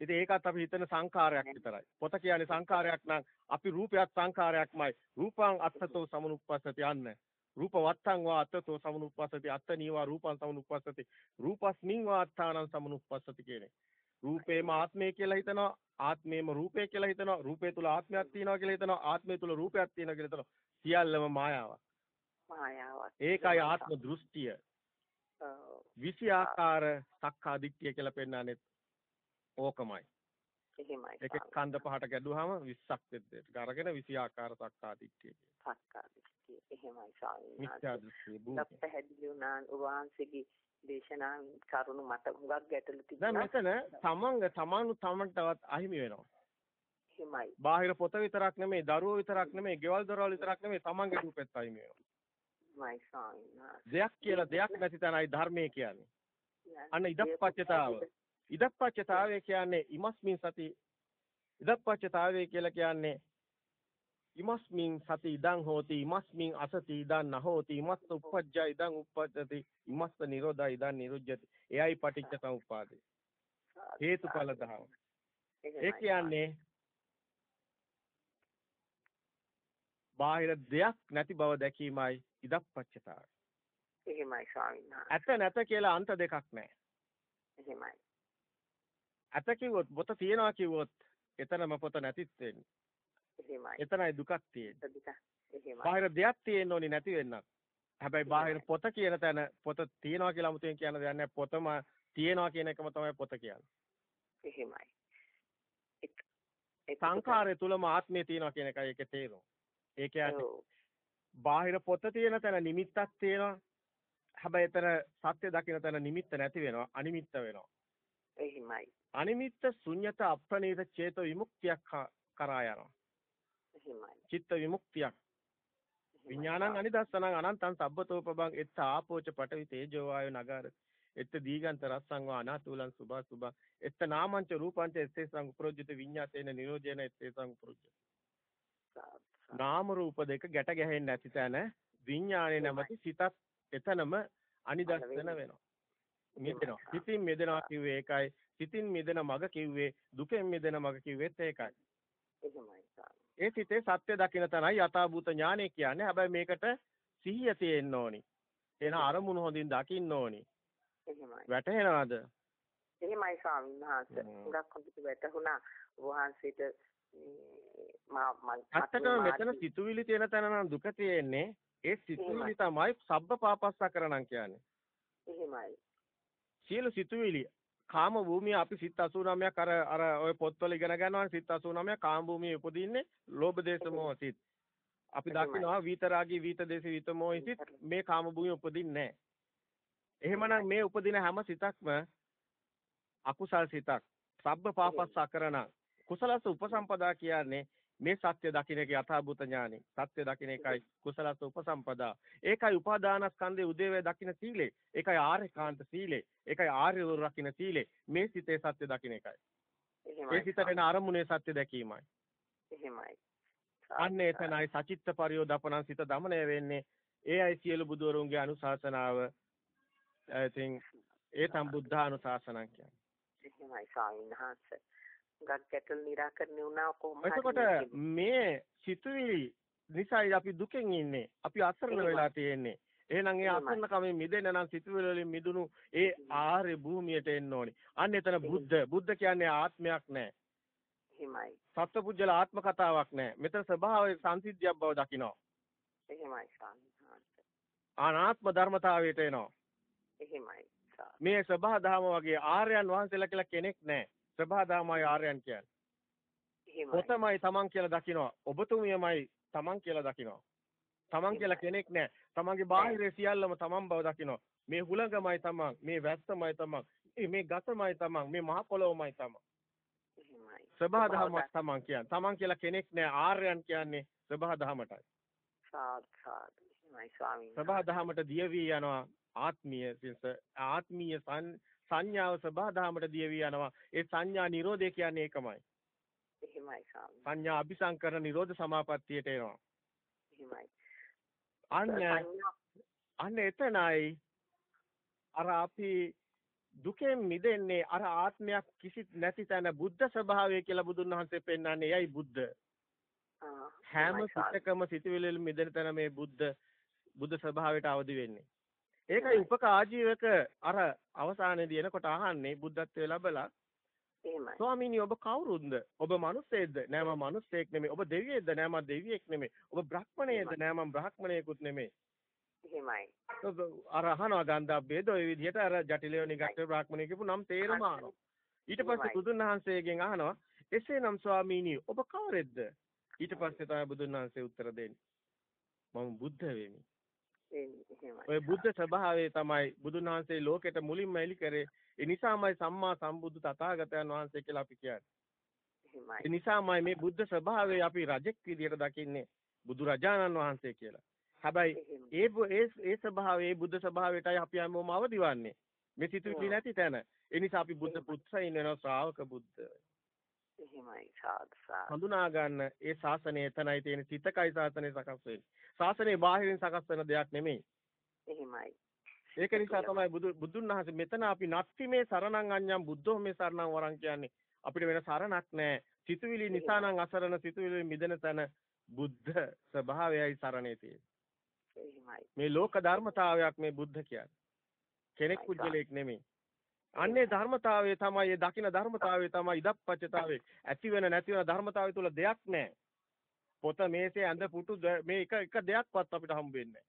ඉතින් ඒකත් අපි හිතන සංඛාරයක් විතරයි. පොත කියන්නේ සංඛාරයක් නම් අපි රූපයත් සංඛාරයක්මයි. රූපං අත්තතෝ සමනුප්පස්සති යන්නේ. රූප වත්තං වා අත්තතෝ සමනුප්පස්සති අත්තනීවා රූපං සමනුප්පස්සති රූපස්මින් වා අත්තානං සමනුප්පස්සති කියන්නේ රූපේම ආත්මය කියලා හිතනවා ආත්මේම රූපය කියලා හිතනවා රූපේ තුල ආත්මයක් තියෙනවා කියලා හිතනවා ආත්මය තුල රූපයක් තියෙනවා කියලා හිතනවා සියල්ලම මායාවක් මායාවක් ඒකයි ආත්ම දෘෂ්ටිය විසි ආකාර සක්කා දිට්ඨිය කියලා පෙන්නන්නේ ඕකමයි එහෙමයි ඒක කන්ද පහට ගැදුවාම 20ක් දෙද්දට අරගෙන විසි ආකාර සක්කා දිට්ඨිය සක්කා දිට්ඨිය එහෙමයි ස්වාමීන් මිත්‍යා දෘෂ්ටිය භූමිය පැහැදිලි වුණා වහන්සේගේ දේශනා කරුණු මට හුඟක් ගැටලු තිබුණා. දැන් මෙතන තමන්ග තමන්ු තමන්ටවත් අහිමි වෙනවා. එහෙමයි. බාහිර පොත විතරක් නෙමෙයි, දරුවෝ විතරක් නෙමෙයි, ගෙවල් දොරවල් විතරක් නෙමෙයි, තමන්ගේ රූපෙත් අහිමි වෙනවා. දෙයක් කියලා දෙයක් නැති තැනයි ධර්මයේ කියන්නේ. අන්න ඉදප්පච්චතාව. ඉදප්පච්චතාවය කියන්නේ ඉමස්මින් සති. ඉදප්පච්චතාවය කියලා කියන්නේ ඉමස්මින් සති ඉදං හෝති ඉමස්මින් අසති ඉදං නහෝති ඉමස්ස උපජ්ජා ඉදං උපජ්ජති ඉමස්ස නිරෝධා ඉදං නිරුජ්ජති. එයයි පටිච්ච සමුප්පාදේ හේතුඵල ධර්ම. ඒ කියන්නේ බාහිර දෙයක් නැති බව දැකීමයි ඉදප්පච්චතාවය එහෙමයි ස්වාමීන් වහන්සේ. ඇත නැත කියලා අන්ත දෙකක් නැහැ. එහෙමයි ඇත කිව්වොත් පොත තියනවා කිව්වොත් එතනම පොත නැතිත් වෙන්නේ එහෙමයි. එතනයි දුකක් තියෙන්නේ. දුක. එහෙමයි. බාහිර දෙයක් තියෙන්න ඕනි නැති වෙන්නත්. හැබැයි බාහිර පොත කියන තැන පොත තියනවා කියලා 아무තෙන් කියන දෙයක් නැහැ. පොතම තියනවා කියන එකම තමයි පොත කියන්නේ. එහෙමයි. සංඛාරය තුලම ආත්මය තියනවා කියන එකයි ඒකේ තේරුම. ඒ කියන්නේ බාහිර පොත තියෙන තැන නිමිත්තක් තියෙනවා. හැබැයි එතන සත්‍ය දකින්න තැන නිමිත්ත නැති වෙනවා. අනිමිත්ත වෙනවා. එහෙමයි. අනිමිත්ත ශුන්්‍යත අප්‍රණීත චේතෝ විමුක්තියක් කරා යනවා. එහෙමයි. චිත්ත විමුක්තියක්. විඥානං අනිදස්සනං අනන්තං සබ්බතෝපබං එත්ත ආපෝච පඨවි තේජෝ වායෝ නගර. එත්ත දීගන්ත රස්සං වා අනාතුලං සුභා සුභා. එත්ත නාමංච රූපංච එත්තේ සංප්‍රොජ්ජිත විඤ්ඤාතේන නිරෝධේන එත්තේ සංප්‍රොජ්ජිත නාම රූප දෙක ගැට ගැහෙන්නේ නැති තැන විඥානේ නැමැති සිතත් එතනම අනිදස්සන වෙනවා. මිදෙනවා. සිතින් මිදෙනවා කිව්වේ ඒකයි සිතින් මිදෙන මග කිව්වේ දුකෙන් මිදෙන මග කිව්වෙත් ඒකයි ඒ සිතේ සත්‍ය දකින්න තනයි යථාභූත ඥානය කියන්නේ. හැබැයි මේකට සිහිය තියෙන්න ඕනි. එන අරමුණු හොඳින් දකින්න ඕනි. එහෙමයි. වැටහෙනවද? එහෙමයි ස්වාමීන් වහන්සේ. හුඟක් හොඳට වැටහුණා වහන්සේට ඇත්තටම මෙතන සිතුවිලි තියෙන තැන නම් දුක තියෙන්නේ. ඒ සිතුවිලි තමයි සබ්බ පාපස්සකරණම් කියන්නේ. එහෙමයි. සියලු සිතුවිලි කාම භූමිය අපි සිත් 89ක් අර අර ඔය පොත්වල ඉගෙන ගන්නවා සිත් 89ක් කාම භූමියේ උපදින්නේ ලෝභ දේශ මොහ සිත්. අපි දකිනවා විතරාගී විත දේශ විත මොහ සිත් මේ කාම භූමියේ උපදින්නේ නැහැ. එහෙමනම් මේ උපදින හැම සිතක්ම අකුසල් සිතක්. සබ්බ පාපස් අකරණ කුසලස උපසම්පදා කියන්නේ මේ සත්‍ය දකින්න එක යථාභූත ඥානෙ. සත්‍ය දකින්න එකයි කුසලස උපසම්පදා. ඒකයි උපාදානස්කන්ධයේ උදේවේ දකින්න සීලේ. ඒකයි ආර්යකාන්ත සීලේ. ඒකයි ආර්ය වූ රකින්න සීලේ. මේ සිතේ සත්‍ය දකින්න එකයි. ඒ සිතට එන අරමුණේ සත්‍ය දැකීමයි. එහෙමයි. අන්න එතනයි සචිත්ත පරියෝදපණං සිත දමණය වෙන්නේ. ඒයි සියලු බුදුවරුන්ගේ අනුශාසනාව. ඉතින් ඒ තම් බුද්ධානුශාසනං කියන්නේ. එහෙමයි ස්වාමීන් වහන්සේ. ගත් ගැටල් निराකරණය වුණා කොහොමද? එතකොට මේ සිතුවිලි නිසායි අපි දුකෙන් ඉන්නේ. අපි අසරණ වෙලා තියෙන්නේ. එහෙනම් ඒ අසරණකමෙන් මිදෙන්න නම් සිතුවිලි වලින් මිදුණු ඒ ආර්ය භූමියට එන්න ඕනේ. අන්න එතන බුද්ධ. බුද්ධ කියන්නේ ආත්මයක් නෑ. එහෙමයි. සත්පුජ්‍යල ආත්ම කතාවක් නෑ. මෙතන ස්වභාවයේ සංසිද්ධියක් බව දකිනවා. එහෙමයි අනාත්ම ධර්මතාවයට එනවා. එහෙමයි. මේ සබහා දහම වගේ ආර්යයන් වහන්සේලා කියලා කෙනෙක් නැහැ. සබහා දහමයි ආර්යයන් කියන්නේ. පොතමයි තමන් කියලා දකිනවා. ඔබතුමියමයි තමන් කියලා දකිනවා. තමන් කියලා කෙනෙක් නැහැ. තමන්ගේ බාහිර සියල්ලම තමන් බව දකිනවා. මේ හුලඟමයි තමන්, මේ වැස්සමයි තමන්, මේ ගසමයි තමන්, මේ මහ පොළොවමයි තමන්. සබහා දහමක් තමන් කියන්නේ. තමන් කියලා කෙනෙක් නැහැ. ආර්යයන් කියන්නේ සබහා දහමටයි. සාද් සාද්. සබහා දහමට දිය වී යනවා. ආත්මීය ආත්මීය සංඥාව සබහාදහමට දියවි යනවා. ඒ සංඥා නිරෝධය කියන්නේ ඒකමයි. එහෙමයි සංඥා අபிසංකර නිරෝධ සමාපත්තියට එනවා. එහෙමයි. අන්න අන්න එතනයි අර අපි දුකෙන් මිදෙන්නේ අර ආත්මයක් කිසිත් නැති තැන බුද්ධ ස්වභාවය කියලා බුදුන් වහන්සේ පෙන්වන්නේ එයයි බුද්ධ. හැම සිතකම සිතවිලි මිදෙන තැන මේ බුද්ධ බුද්ධ ස්වභාවයට අවදි වෙන්නේ. ඒකයි උපක ආජීවක අර අවසානයේදී එනකොට අහන්නේ බුද්ධත්වයේ ලැබලා එහෙමයි. ස්වාමීනි ඔබ කවුරුන්ද? ඔබ මිනිස්සෙක්ද? නෑ මම මිනිස්සෙක් නෙමෙයි. ඔබ දෙවියෙක්ද? නෑ මම දෙවියෙක් නෙමෙයි. ඔබ බ්‍රහ්මණයෙක්ද? නෑ මම බ්‍රහ්මණයෙකුත් නෙමෙයි. එහෙමයි. අර අහනවා ගන්ධබ්බේද ඔය විදිහට අර ජටිලයෝ නිගට්ට බ්‍රාහ්මණය කියපු නම් තේරම අහනවා. ඊට පස්සේ බුදුන් වහන්සේගෙන් අහනවා එසේනම් ස්වාමීනි ඔබ කවරෙක්ද? ඊට පස්සේ තමයි බුදුන් වහන්සේ උත්තර දෙන්නේ. මම බුද්ධ වෙමි. ඔය බුද්ධ ස්වභාවය තමයි බුදුන් වහන්සේ ලෝකෙට මුලින්ම එලි කරේ. ඒ නිසාමයි සම්මා සම්බුදු තථාගතයන් වහන්සේ කියලා අපි කියන්නේ. ඒ නිසාමයි මේ බුද්ධ ස්වභාවය අපි රජෙක් විදියට දකින්නේ බුදු රජාණන් වහන්සේ කියලා. හැබැයි ඒ ඒ ඒ ස්වභාවය බුද්ධ ස්වභාවයටයි අපි හැමෝම අවදිවන්නේ. මේ සිතුවිලි නැති තැන. ඒ නිසා අපි බුද්ධ පුත්‍රයින් වෙනවා ශ්‍රාවක බුද්ධ. එහෙමයි සාදු සාදු. හඳුනා ගන්න ඒ ශාසනය එතනයි තියෙන සිතකයි ශාසනය සකස් වෙන්නේ. ශාසනය බාහිරින් සකස් වෙන දෙයක් නෙමෙයි. එහෙමයි. ඒක නිසා තමයි බුදු බුදුන් වහන්සේ මෙතන අපි නත්ති මේ සරණං අඤ්ඤං බුද්ධෝ මේ සරණං වරන් කියන්නේ. අපිට වෙන සරණක් නැහැ. සිතුවිලි නිසා නම් අසරණ සිතුවිලි මිදෙන තැන බුද්ධ ස්වභාවයයි සරණේ තියෙන්නේ. මේ ලෝක ධර්මතාවයක් මේ බුද්ධ කියන්නේ. කෙනෙක් පුජ්‍යලයක් නෙමෙයි. අන්නේ ධර්මතාවය තමයි ඒ දකින ධර්මතාවය තමයි ඉදප්පච්චතාවය. ඇති වෙන නැති වෙන ධර්මතාවය තුල දෙයක් නැහැ. පොත මේසේ ඇඳ පුටු මේ එක එක දෙයක්වත් අපිට හම්බ වෙන්නේ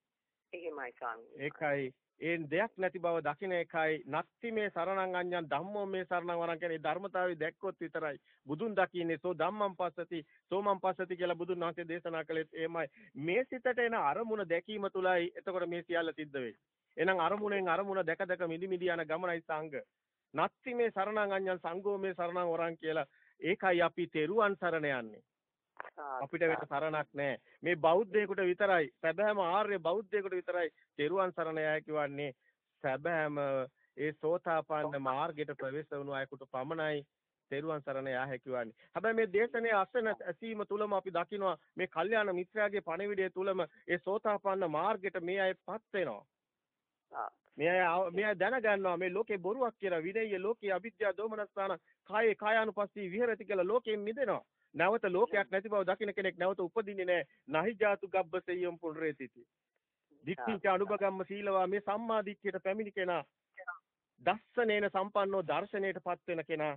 එහෙමයි ස්වාමී. ඒකයි ඒ දෙයක් නැති බව දකින එකයි නත්ති මේ සරණං අඤ්ඤං ධම්මෝ මේ සරණං වරන් කියන්නේ ධර්මතාවය දැක්කොත් විතරයි බුදුන් දකින්නේ සෝ ධම්මං පස්සති සෝමං පස්සති කියලා බුදුන් වහන්සේ දේශනා කළෙත් එමය මේ සිතට එන අරමුණ දැකීම තුලයි එතකොට මේ සියල්ල සිද්ධ වෙන්නේ එහෙනම් අරමුණෙන් අරමුණ දැක දැක මිදි මිදි යන ගමනයි සංඝ. නත්ති මේ සරණං අඤ්ඤං සංඝෝ මේ සරණං වරන් කියලා ඒකයි අපි තෙරුවන් සරණ යන්නේ. අපිට වෙන සරණක් නැහැ. මේ බෞද්ධයෙකුට විතරයි, සැබෑම ආර්ය බෞද්ධයෙකුට විතරයි තෙරුවන් සරණ යයි කියවන්නේ. සැබෑම ඒ සෝතාපන්න මාර්ගයට ප්‍රවේශ වුණු අයෙකුට පමණයි තෙරුවන් සරණ යා හැකිවන්නේ. හැබැයි මේ දේශනේ අසන ඇසීම තුලම අපි දකිනවා මේ කල්යාණ මිත්‍රයාගේ පණිවිඩය තුලම ඒ සෝතාපන්න මාර්ගයට මේ අයපත් වෙනවා. මෙයා මෙයා දැනගන්නවා මේ ලෝකේ බොරුවක් කියලා විනය්‍ය ලෝකේ අවිද්‍යාව දෝමනස්ථාන කායේ කායානුපස්සී විහෙරති කියලා ලෝකයෙන් මිදෙනවා. නැවත ලෝකයක් නැති බව දකින්න කෙනෙක් නැවත උපදින්නේ නැහැ. නහි ජාතු ගබ්බසෙයම් පුනරේතිති. දික්ඛිච අනුභගම්ම සීලවා මේ සම්මා දිට්ඨියට පැමිණි කෙනා දස්සනේන සම්පන්නෝ දර්ශනයටපත් වෙන කෙනා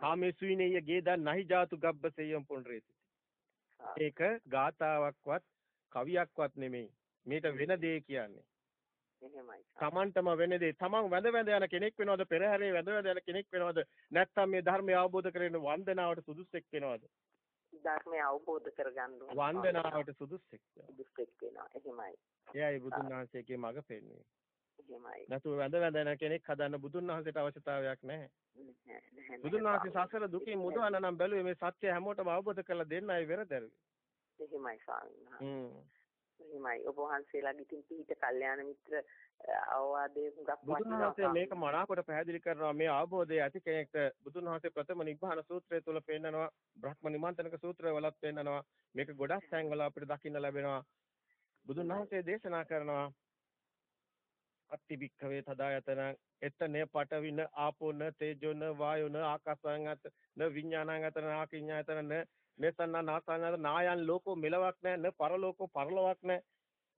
කාමේ සුවිනේය ගේදන් නහි ජාතු ගබ්බසෙයම් පුනරේතිති. ඒක ගාතාවක්වත් කවියක්වත් නෙමෙයි. මේක වෙන දේ කියන්නේ. එහෙමයි. Tamanටම වෙන දේ. තමන් වැඳ වැඳ යන කෙනෙක් වෙනවද? පෙරහැරේ වැඳ වැඳ යන කෙනෙක් වෙනවද? නැත්නම් මේ ධර්මය අවබෝධ කරගෙන වන්දනාවට සුදුස්සෙක් වෙනවද? ධර්මය අවබෝධ කරගන්න වන්දනාවට සුදුස්සෙක් සුදුස්සෙක් වෙනවා. එහෙමයි. එයයි බුදුන් වහන්සේගේ මඟ පෙන්වන්නේ එහෙමයි. නැතුව වැඳ වැඳ යන කෙනෙක් හදන්න බුදුන් වහන්සේට අවශ්‍යතාවයක් නැහැ. බුදුන් වහන්සේ සසර දුකින් මුදවන්න නම් බැලුවේ මේ සත්‍ය හැමෝටම අවබෝධ කරලා දෙන්නයි වෙරදරුවේ. එහෙමයි ස්වාමීන් වහන්සේ. හ්ම්. එහෙමයි. ඔබ වහන්සේලාගේ ඉතින් පිහිට කල්යාණ මිත්‍ර අවවාදයේ හුඟක් බුදුන් වහන්සේ මේක මනාකොට පැහැදිලි කරනවා මේ අවබෝධය ඇති කෙනෙක්ට බුදුන් වහන්සේ ප්‍රථම නිබ්බාන සූත්‍රය තුල පෙන්නනවා බ්‍රහ්ම නිමන්තනක සූත්‍රය වලත් පෙන්නනවා මේක ගොඩක් තැන්වල අපිට දකින්න ලැබෙනවා බුදුන් වහන්සේ දේශනා කරනවා අත්ති භික්ඛවේ තදායතන එතනේ පටවින ආපෝන තේජෝන වායෝන ආකාසංගත න විඥානංගතන ආකින්ඥායතන න මෙතන නාසංගත නායන් ලෝකෝ මෙලවක් නැහැ න පරලෝකෝ පරලොවක් නැහැ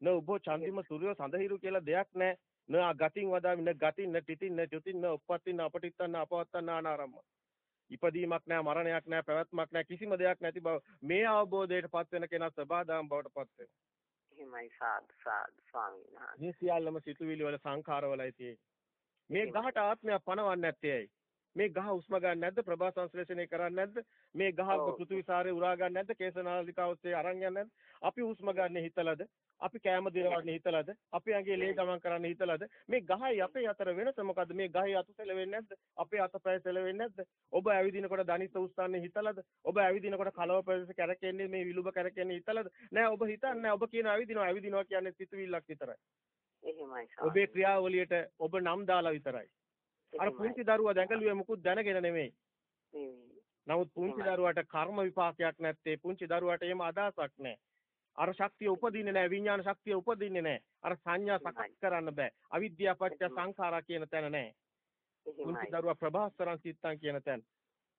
න උබෝ චන්දිම සූර්යෝ සඳහිරු කියලා දෙයක් නැහැ න ගතින් වදාමි න ගතින් න තිතින් න චුතින් න උප්පත්තින් අපටිත්තන අපවත්තන අනාරම්ම ඉපදීමක් නැහැ මරණයක් නැහැ පැවැත්මක් නැහැ කිසිම දෙයක් නැති බව මේ අවබෝධයටපත් වෙන කෙනා සබාදාම් බවටපත් වෙනවා එහෙමයි සාදු සාදු ස්වාමීන් වහන්සේ. මේ සියල්ලම සිතුවිලි වල සංඛාරවලයි තියෙන්නේ. මේ ගහට ආත්මයක් පනවන්නේ නැත්තේ ඇයි? මේ ගහ උස්ම ගන්න නැද්ද? ප්‍රභා සංශ්ලේෂණය කරන්නේ නැද්ද? මේ ගහ පෘථිවිසාරේ උරා ගන්න නැද්ද? කේසනාලිකාව ඔස්සේ අරන් යන්නේ නැද්ද? අපි උස්ම ගන්න හිතලාද? අපි කෑම දිරවන්න හිතලාද? අපි ඇඟේ ලේ ගමන් කරන්න හිතලාද? මේ ගහයි අපේ අතර වෙනස මොකද්ද? මේ ගහේ අත සෙලවෙන්නේ නැද්ද? අපේ අතපය සෙලවෙන්නේ නැද්ද? ඔබ ඇවිදිනකොට දනිත උස්සන්නේ හිතලාද? ඔබ ඇවිදිනකොට කලව ප්‍රදේශ කැරකෙන්නේ මේ විලුඹ කැරකෙන්නේ හිතලාද? නෑ ඔබ හිතන්නේ ඔබ කියන ඇවිදිනවා ඇවිදිනවා කියන්නේ සිතුවිල්ලක් විතරයි. එහෙමයි ඔබේ ක්‍රියාවලියට ඔබ නම් දාලා විතරයි. අර පුංචි දරුවා දැඟලුවේ මුකුත් දැනගෙන නෙමෙයි. නමුත් පුංචි දරුවාට කර්ම විපාකයක් නැත්තේ පුංචි දරුවාට එහෙම අදහසක් නැහැ. අර ශක්තිය උපදින්නේ නැහැ විඥාන ශක්තිය උපදින්නේ නැහැ. අර සංඥා සකස් කරන්න බෑ. අවිද්‍යාව පත්‍ය සංඛාරා කියන තැන නැහැ. පුංචි දරුවා ප්‍රභාස්වරං සිත්තං කියන තැන.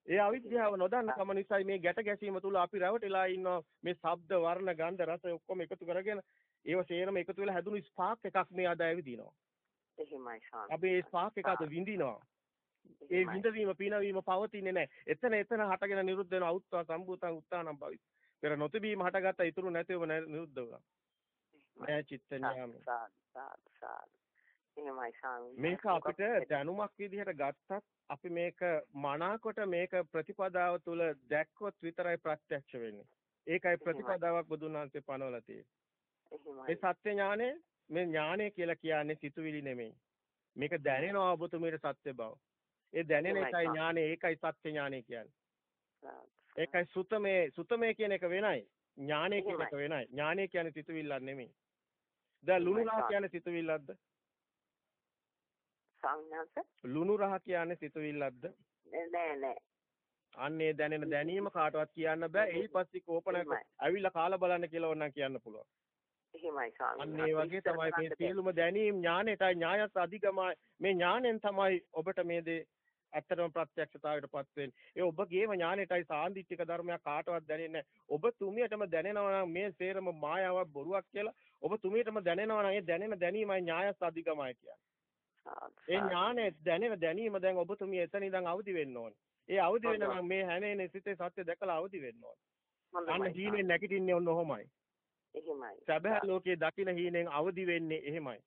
ඒ අවිද්‍යාව නොදන්න කම නිසායි මේ ගැට ගැසීම තුල අපි රැවටිලා ඉන්නවා මේ ශබ්ද වර්ණ ගන්ධ රස ඔක්කොම එකතු කරගෙන ඒව සේරම එකතු වෙලා හැදුණු ස්පාක් එකක් මේ අද ඇවිදිනවා. එහෙමයි ස්වාමී. අපි ඒ ස්පාක් එක අද විඳිනවා. ඒ විඳවීම පිනවීම පවතින්නේ නැහැ. එතන එතන හටගෙන නිරුද්ධ වෙන අවුත්වා සම්භූතං උත්තානම් භවිස්. පෙර නොතිබීම හටගත්ත ඉතුරු නැතිවම නිරුද්ධ වුණා. නෑ චිත්ත ඥාන. ස්වාමී. මේක අපිට දැනුමක් විදිහට ගත්තත් අපි මේක මනාකොට මේක ප්‍රතිපදාව තුළ දැක්කොත් විතරයි ප්‍රත්‍යක්ෂ වෙන්නේ. ඒකයි ප්‍රතිපදාවක් බුදුන් වහන්සේ පනවලා තියෙන්නේ. ඒ සත්‍ය ඥානය මේ ඥානය කියලා කියන්නේ සිතුවිලි නෙමෙයි. මේක දැනෙනවා ඔබතුමීට සත්‍ය බව. ඒ දැනෙන එකයි ඥානය ඒකයි සත්‍ය ඥානය කියන්නේ. ඒකයි සුතමේ සුතමේ කියන එක වෙනයි. ඥානය කියන එක වෙනයි. ඥානය කියන්නේ සිතුවිල්ලක් නෙමෙයි. දැන් ලුණු රහ කියන්නේ සිතුවිල්ලක්ද? සංඥාස ලුණු රහ කියන්නේ සිතුවිල්ලක්ද? නෑ නෑ. අන්නේ දැනෙන දැනීම කාටවත් කියන්න බෑ. එහි පස්සේ කෝපනක ඇවිල්ලා කාලා බලන්න කියලා ඕනනම් කියන්න පුළුවන්. එහෙමයි ස්වාමී. අන්න ඒ වගේ තමයි මේ සියලුම දැනීම් ඥානෙටයි ඥායස් අධිගමයි මේ ඥානෙන් තමයි ඔබට මේ දේ ඇත්තටම ප්‍රත්‍යක්ෂතාවයටපත් වෙන්නේ. ඒ ඔබගේම ඥානෙටයි සාන්දිටික ධර්මයක් කාටවත් දැනෙන්නේ ඔබ තුමියටම දැනෙනවා නම් මේ සේරම මායාවක් බොරුවක් කියලා ඔබ තුමියටම දැනෙනවා නම් ඒ දැනෙන දැනීමයි ඥායස් අධිගමයි කියන්නේ. ඒ ඥානෙ දැනෙන දැනීම දැන් ඔබතුමිය එතන ඉඳන් අවදි වෙන්න ඕනේ. ඒ අවදි වෙන නම් මේ හැනේනේ සිතේ සත්‍ය දැකලා අවදි වෙන්න ඕනේ. අන්න හීනෙන් නැගිටින්නේ ඔන්න ඔහොමයි. එහෙමයි. සැබෑ ලෝකයේ දකින හීනෙන් අවදි වෙන්නේ එහෙමයි.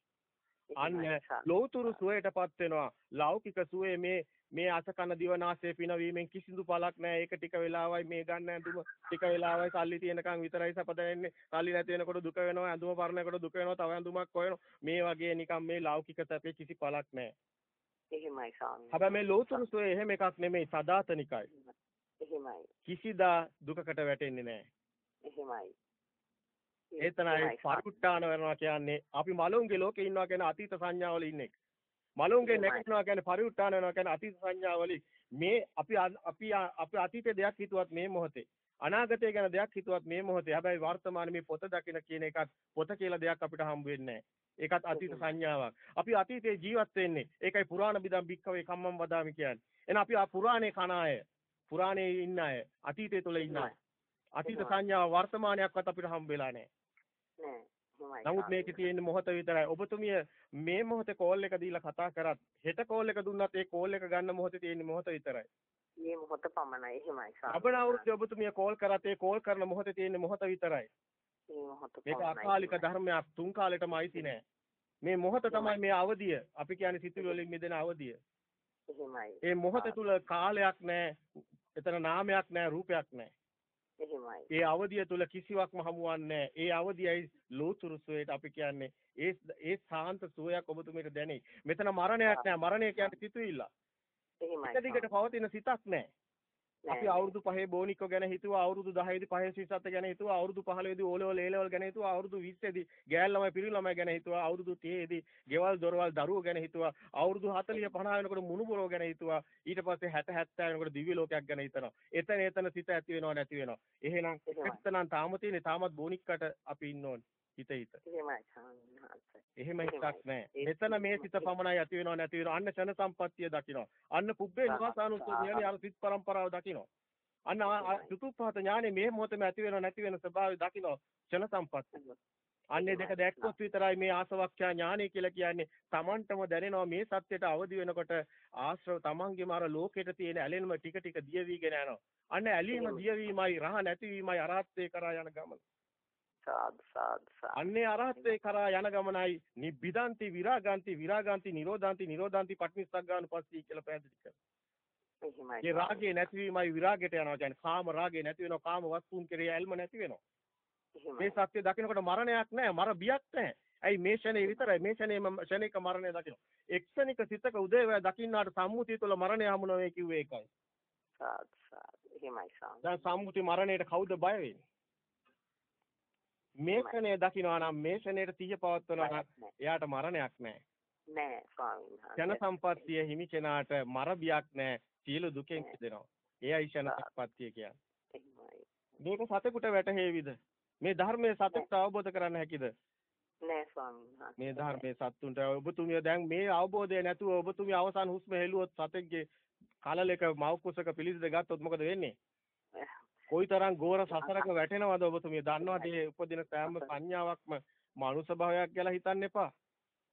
අන්න ලෞතුරු සුවයටපත් වෙනවා. ලෞකික සුවේ මේ මේ අසකන දිවනාසයේ පිනවීමෙන් කිසිදු පළක් නැහැ. ඒක ටික වෙලාවයි මේ ගන්න ඇඳුම ටික වෙලාවයි සල්ලි තියෙනකන් විතරයි සපත වෙන්නේ. සල්ලි නැති වෙනකොට දුක වෙනවා. ඇඳුම පරණකොට දුක වෙනවා. තව ඇඳුමක් හොයනවා. මේ වගේ නිකන් මේ ලෞකික සැපේ කිසි පළක් නැහැ. එහෙමයි ස්වාමී. හැබැයි මේ ලෞතුරු සුවේ එහෙම එකක් නෙමෙයි. සදාතනිකයි. එහෙමයි. කිසිදා දුකකට වැටෙන්නේ නැහැ. එහෙමයි. ඒතනයි පරිඋත්තාන වෙනවා කියන්නේ අපි මලුන්ගේ ලෝකේ ඉන්නවා කියන අතීත සංඥාවල ඉන්නේ. මලුන්ගේ නැගිටිනවා කියන්නේ පරිඋත්තාන වෙනවා කියන්නේ අතීත සංඥාවල මේ අපි අපි අපි අතීතේ දෙයක් හිතුවත් මේ මොහොතේ අනාගතය ගැන දෙයක් හිතුවත් මේ මොහොතේ හැබැයි වර්තමානයේ මේ පොත දකින කියන එකත් පොත කියලා දෙයක් අපිට හම්බ වෙන්නේ ඒකත් අතීත සංඥාවක්. අපි අතීතේ ජීවත් වෙන්නේ. ඒකයි පුරාණ බිදම් බික්කවේ කම්මම් වදාමි කියන්නේ. එහෙනම් අපි ආ පුරාණේ කන අය, පුරාණේ ඉන්න අය, අතීතය තුල ඉන්න අය. අතීත සංඥාව වර්තමානයක්වත් අපිට හම්බ වෙලා නැහැ. නමුත් මේකේ තියෙන මොහොත විතරයි. ඔබතුමිය මේ මොහොතේ කෝල් එක දීලා කතා කරත් හෙට කෝල් එක දුන්නත් ඒ කෝල් එක ගන්න මොහොතේ තියෙන මොහොත විතරයි. මේ මොහොත පමණයි එහෙමයි සාරා. අපේ අවුරුද්දේ ඔබතුමිය කෝල් කරත් ඒ කෝල් කරන මොහොතේ තියෙන මොහොත විතරයි. මේ මොහොත මේක අකාලික ධර්මයක් තුන් කාලෙටම අයිති නෑ. මේ මොහොත තමයි මේ අවදිය. අපි කියන්නේ සිතුවිලි වලින් මිදෙන අවදිය. එහෙමයි. ඒ මොහොත තුල කාලයක් නෑ. එතන නාමයක් නෑ රූපයක් නෑ. එහෙමයි. ඒ අවදිය තුල කිසිවක්ම හමුවන්නේ ඒ අවදියයි ලෝතුරු සුවයට අපි කියන්නේ ඒ ඒ සාන්ත සුවයක් ඔබතුමීට දැනේ. මෙතන මරණයක් නෑ. මරණය කියන්නේ සිතුවිල්ල. එහෙමයි. එක දිගට පවතින සිතක් නෑ. අපි අවුරුදු 5 බෝනික්කෝ ගැන හිතුවා අවුරුදු 10 දී පහේ සිසත් ගැන හිතුවා අවුරුදු 15 දී ඕලෙවල් ඒලෙවල් ගැන හිතුවා අවුරුදු 20 දී ගෑල් ළමයි පිරිමි ළමයි ගැන හිතුවා අවුරුදු 30 දී ගෙවල් දොරවල් දරුවෝ ගැන හිතුවා අවුරුදු 40 50 වෙනකොට මුණුබරෝ ගැන හිතුවා ඊට පස්සේ 60 70 වෙනකොට දිව්‍ය ලෝකයක් ගැන හිතනවා. එතන එතන සිත ඇති වෙනව නැති වෙනව. එහෙනම් එතනන් තාම තියෙන්නේ තාමත් බෝනික්කට අපි ඉන්න ඕනේ හිත හිත. එහෙම හිතක් නැහැ. මෙතන මේ සිත පමණයි ඇති වෙනව නැති වෙනව. අන්න ක්ෂණ සම්පත්තිය දකිනවා. අන්න පුබ්බේ නිවාසානුස්සතිය කියන්නේ අර සිත් පරම්පරාව දකිනවා. අන්න චතුප්පහත ඥානෙ මේ මොහොතේම ඇති වෙනව නැති වෙන ස්වභාවය දකිනවා. ක්ෂණ සම්පත්තිය. අන්නේ දෙක දැක්කොත් විතරයි මේ ආසවක්ඛ්‍යා ඥානෙ කියලා කියන්නේ Tamanටම දැනෙනවා මේ සත්‍යයට අවදි වෙනකොට ආශ්‍රව Tamanගේම අර ලෝකෙට තියෙන ඇලෙනම ටික ටික දිය වීගෙන යනවා. අන්න ඇලීම දිය වීමයි රහ නැතිවීමයි අරහත්ත්වේ කරා යන ගමන. සාදු සාදු අන්නේ අරහත්ත්වේ කරා යන ගමනයි නිබ්බිදාන්ති විරාගාන්ති විරාගාන්ති නිරෝධාන්ති නිරෝධාන්ති පටිනිස්සග්ගාන පස්සී කියලා පැහැදිලි කරනවා. එහෙමයි. ඒ රාගේ නැතිවීමයි විරාගයට යනවා කියන්නේ කාම රාගේ නැති වෙනවා කාම වස්තුන් කෙරෙහි ඇල්ම නැති වෙනවා. මේ සත්‍ය දකිනකොට මරණයක් නැහැ මර බියක් නැහැ. ඇයි මේ ෂනේ විතරයි මේ ෂනේම ෂණික මරණය දකින්න. එක්ෂණික සිතක උදේවැය දකින්නාට සම්මුතිය තුළ මරණය හමු නොවේ කිව්වේ ඒකයි. සාදු සාදු එහෙමයි සාදු. දැන් සම්මුති මරණයට කවුද බය වෙන්නේ? මේකනේ දකින්නවා නම් මේ ෂණයට තීය පවත්වනවා එයාට මරණයක් නැහැ. නෑ ස්වාමීන් වහන්සේ. ජන සම්පත්තිය හිමි කෙනාට මර බියක් නැහැ. සියලු දුකෙන් මිදෙනවා. එයයි ෂණ සම්පත්තිය කියන්නේ. මේක සතෙකුට වැටහෙවිද? මේ ධර්මයේ සතෙකුට අවබෝධ කරන්න හැකිද? නෑ ස්වාමීන් වහන්සේ. මේ ධර්මයේ සත්තුන්ට ඔබතුමිය දැන් මේ අවබෝධය නැතුව ඔබතුමිය අවසන් හුස්ම හෙළුවොත් සතෙක්ගේ කලලක මව් කුසක පිළිසිඳ ගත්තොත් මොකද වෙන්නේ? කොයිතරම් ගෝර සසරක වැටෙනවද ඔබතුමිය දන්නවද මේ උපදින සෑම සංඥාවක්ම මනුෂ්‍ය භාවයක් කියලා හිතන්න එපා.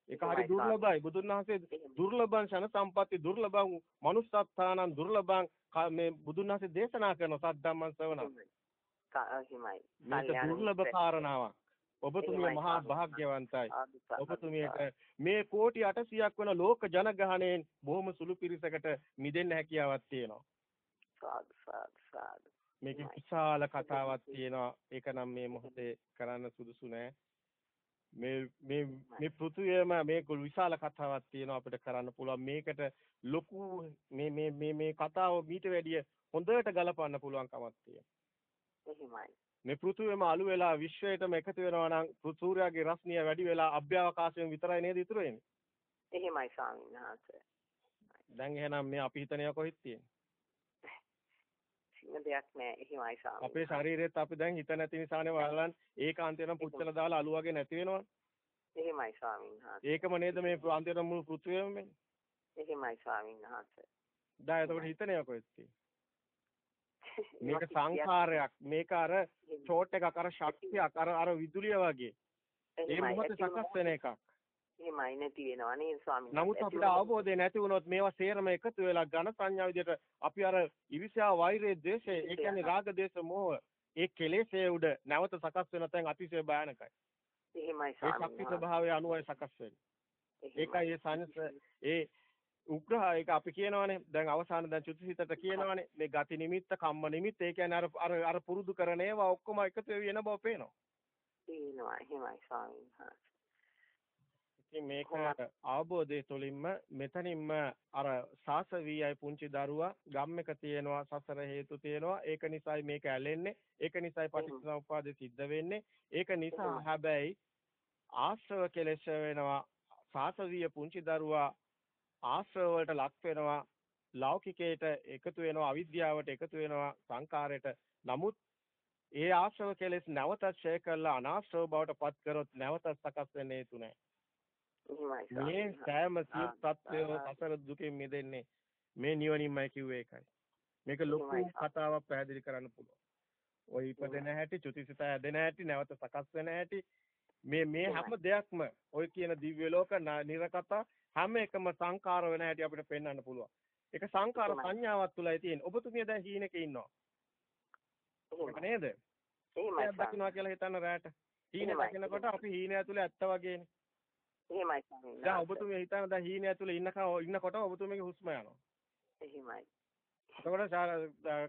ඒක හරි දුර්ලභයි. බුදුන් වහන්සේ දුර්ලභං ශන සම්පatti දුර්ලභං මනුස්සත්තානං දුර්ලභං මේ බුදුන් වහන්සේ දේශනා කරන සද්ධම්මං ශ්‍රවණ. හිමයි. මේක දුර්ලභ කාරණාවක්. ඔබතුමිය මහා භාග්‍යවන්තයි. ඔබතුමියට මේ කෝටි 800ක් වෙන ලෝක ජනගහණයෙන් බොහොම සුළු පිරිසකට මිදෙන්න හැකියාවක් තියෙනවා. සාදු සාදු සාදු. මේකේ විශාල කතාවක් තියෙනවා. ඒක නම් මේ මොහොතේ කරන්න සුදුසු නෑ. මේ මේ මේ පෘථුවියම මේ විශාල කතාවක් තියෙනවා අපිට කරන්න පුළුවන්. මේකට ලොකු මේ මේ මේ මේ කතාව මීට වැඩිය හොඳට ගලපන්න පුළුවන් කමක් තියෙනවා. මේ පෘථුවියම අලු වෙලා විශ්වයටම එකතු වෙනවා නම් සූර්යාගේ රශ්මිය වැඩි වෙලා අභ්‍යවකාශයෙන් විතරයි නේද ඉතුරු වෙන්නේ? එහෙමයි ස්වාමීන් වහන්සේ. දැන් එහෙනම් මේ අපි හිතන්නේ කොහෙද තියෙන්නේ? කිසිම දෙයක් නැහැ. එහෙමයි ස්වාමී. අපේ ශරීරෙත් අපි දැන් හිත නැති නිසානේ බලන්න ඒකාන්තයෙන් පුච්චලා දාලා අලු වගේ නැති වෙනවනේ. එහෙමයි ස්වාමීන් වහන්සේ. ඒකම නේද මේ අන්තිමට මුළු පෘථිවියම වෙන්නේ. එහෙමයි ස්වාමීන් වහන්සේ. දැන් එතකොට හිතනේ කොහෙද මේක සංඛාරයක් මේක අර ෂෝට් එකක් අර ශක්තියක් අර අර විදුලිය වගේ. ඒ මොහොතේ සකස් වෙන එකක්. එහෙමයි නැති වෙනවා නේද ස්වාමීන් නමුත් අපිට අවබෝධය නැති වුණොත් මේවා සේරම එකතු වෙලා ඝන සංඥා විදිහට අපි අර ඉරිෂා වෛරය ද්වේෂය ඒ කියන්නේ රාග දේශ මොහ ඒ කෙලෙසේ උඩ නැවත සකස් වෙන තැන් අතිශය භයානකයි. එහෙමයි ඒ ශක්ති ස්වභාවය අනුවයි සකස් වෙන්නේ. ඒකයි ඒ සංස ඒ උග්‍රහ ඒක අපි කියනවානේ දැන් අවසාන දැන් චුතිසිතට කියනවානේ මේ ගති නිමිත්ත කම්ම නිමිත්ත ඒ කියන්නේ අර අර අර පුරුදු කරන ඒවා ඔක්කොම එකතු වෙවි එන බව පේනවා. පේනවා එහෙමයි ස්වාමීන්. ඉතින් මේක අවබෝධය තුළින්ම මෙතනින්ම අර සාසවීයයි පුංචි දරුවා ගම්මක තියෙනවා සසර හේතු තියෙනවා. ඒක නිසායි මේක ඇලෙන්නේ. ඒක නිසායි පටිච්චසමුප්පාදේ සිද්ධ වෙන්නේ. ඒක නිසා හැබැයි ආශ්‍රව කෙලෙස් වෙනවා. සාසවීය පුංචි දරුවා ආශ්‍රව වලට ලක් වෙනවා. ලෞකිකයට එකතු වෙනවා අවිද්‍යාවට එකතු වෙනවා සංකාරයට. නමුත් ඒ ආශ්‍රව කෙලෙස් නැවතත් ඡය කරලා අනාශ්‍රව බවට පත් කරොත් නැවතත් සකස් වෙන්නේ තුනේ මේ සෑම සියලු තත්ත්වය සසර දුකෙන් මිදෙන්නේ මේ නිවනින්මයි කිව්වේ ඒකයි. මේක ලොකු කතාවක් පැහැදිලි කරන්න පුළුවන්. ඔය ඉපදෙන හැටි, චුතිසිත හැදෙන හැටි, නැවත සකස් වෙන හැටි මේ මේ හැම දෙයක්ම ඔය කියන දිව්‍ය ලෝක නිරකත හැම එකම සංකාර වෙන හැටි අපිට පෙන්වන්න පුළුවන්. ඒක සංකාර සංඥාවක් තුලයි තියෙන්නේ. ඔබතුමිය දැන් හීනෙක ඉන්නවා. නේද? එහෙමයි. දකින්නවා කියලා හිතන්න රැට. හීන දකින්නකොට අපි හීනය ඇතුලේ ඇත්ත වගේනේ. එහෙමයි ස්වාමීනි. දැන් ඔබතුමිය හිතන දැන් හීනය ඇතුලේ ඉන්නකව ඉන්නකොට ඔබතුමියගේ හුස්ම යනවා. එහෙමයි. එතකොට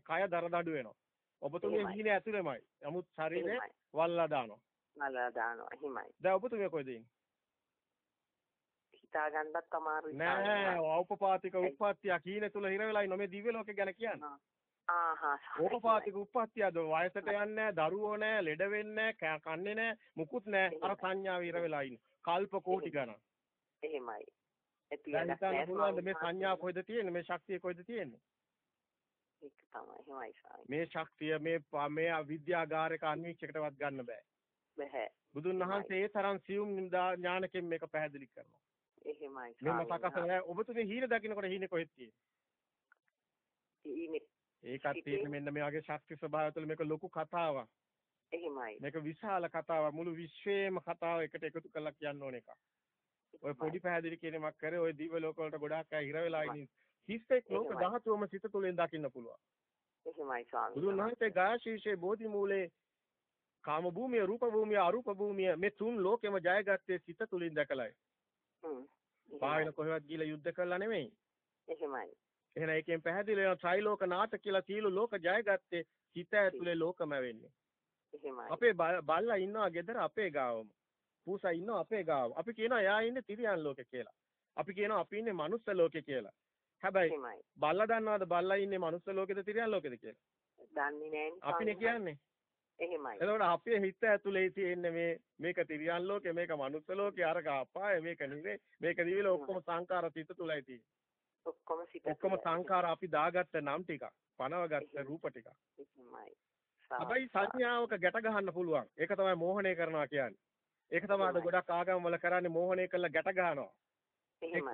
කය දරදඩු වෙනවා. ඔබතුමිය. හීනේ ඇතුළෙමයි. නමුත් ශරීරේ. වල්ලා දානවා. නලලා දානවා. එහෙමයි. දැන් ඔබතුමිය කොහෙද ඉන්නේ? හිතා ගන්නත් අමාරුයි. නෑ ඖපපාතික උප්පත්තිය කීනේ තුල හිර වෙලා ඉන්න මේ දිව්‍ය ලෝකේ ගැන කියන්නේ. ආහා. ඕපපාතික උප්පත්තියද වයසට යන්නේ දරුවෝ නෑ ලෙඩ වෙන්නේ නෑ කන්නේ නෑ මුකුත් නෑ අර සංඥාව ඉර වෙලා ඉන්නේ කල්ප කෝටි ගණන්. එහෙමයි. ඇති මේ සංඥා කොහෙද තියෙන්නේ? මේ ශක්තිය කොහෙද තියෙන්නේ? ඒක තමයි. එහෙමයි ස්වාමී. මේ ශක්තිය මේ මේ අවිද්‍යාගාරයක අන්වීක්ෂයකටවත් ගන්න බෑ. බෑ. බුදුන් වහන්සේ ඒ තරම් සියුම් ඥානකින් මේක පැහැදිලි කරනවා. එහෙමයි මෙන්න ස්වාමීන් සකස් නෑ ඔබතුමේ හීන දකින්නකොට හීනේ කොහෙද තියෙන්නේ. ඒකත් තියෙන්නේ මෙන්න මේ වගේ ශක්ති ස්වභාවය තුළ මේක ලොකු කතාවක් එහෙමයි. මේක විශාල කතාවක් මුළු විශ්වයේම කතාව එකට එකතු කරලා කියන්න ඕන එකක් ඔය පොඩි පැහැදිලි කිරීමක් කරේ ඔය දිව්‍ය ලෝක වලට ගොඩාක් අය හිර වෙලා ඉන්නේ. හිස්සෙක් ලෝක. ධාතුවම සිත තුළින් දකින්න පුළුවන්. එහෙමයි ස්වාමීන් බුදුන් වහන්සේ ගාශීෂේ බෝධි මූලේ කාම භූමිය, රූප භූමිය, අරූප භූමිය මේ තුන් ලෝකෙම ජයගත්තේ සිත තුළින් දැකලායි. හ්ම්. බාහිර කොහෙවත් ගිහලා යුද්ධ කළා නෙමෙයි. එහෙමයි. එහෙනම් ඒකෙන් පැහැදිලි වෙනවා ත්‍රිලෝක නාට කියලා සියලු ලෝක ජයගත්තේ සිත ඇතුලේ ලෝකම වෙන්නේ. එහෙමයි. අපේ බල්ලා ඉන්නවා ගෙදර අපේ ගාවම. පූසා ඉන්නවා අපේ ගාව. අපි කියනවා එයා ඉන්නේ තිරියන් ලෝකේ කියලා. අපි කියනවා අපි ඉන්නේ මනුස්ස ලෝකේ කියලා. හැබැයි. බල්ලා දන්නවද බල්ලා ඉන්නේ මනුස්ස ලෝකෙද තිරියන් ලෝකෙද කියලා? දන්නේ නෑනේ. අපිනේ කියන්නේ. එහෙමයි. එතකොට අපේ හිත ඇතුලේ තියෙන්නේ මේ මේක තිරියන් ලෝකේ මේක මනුස්ස ලෝකේ අරක අපාය මේක නිවේ මේක දිවිල ඔක්කොම සංකාර සිත තුලයි තියෙන්නේ. ඔක්කොම සිත ඔක්කොම. සංකාර අපි දාගත්ත නම් ටිකක්. පනවගත්ත රූප ටිකක්. එහෙමයි. හැබැයි සංඥාවක ගැට ගහන්න පුළුවන්. ඒක තමයි මෝහණය කරනවා කියන්නේ. ඒක තමයි අද. ගොඩක් ආගම් වල කරන්නේ මෝහණය කරලා ගැට ගහනවා.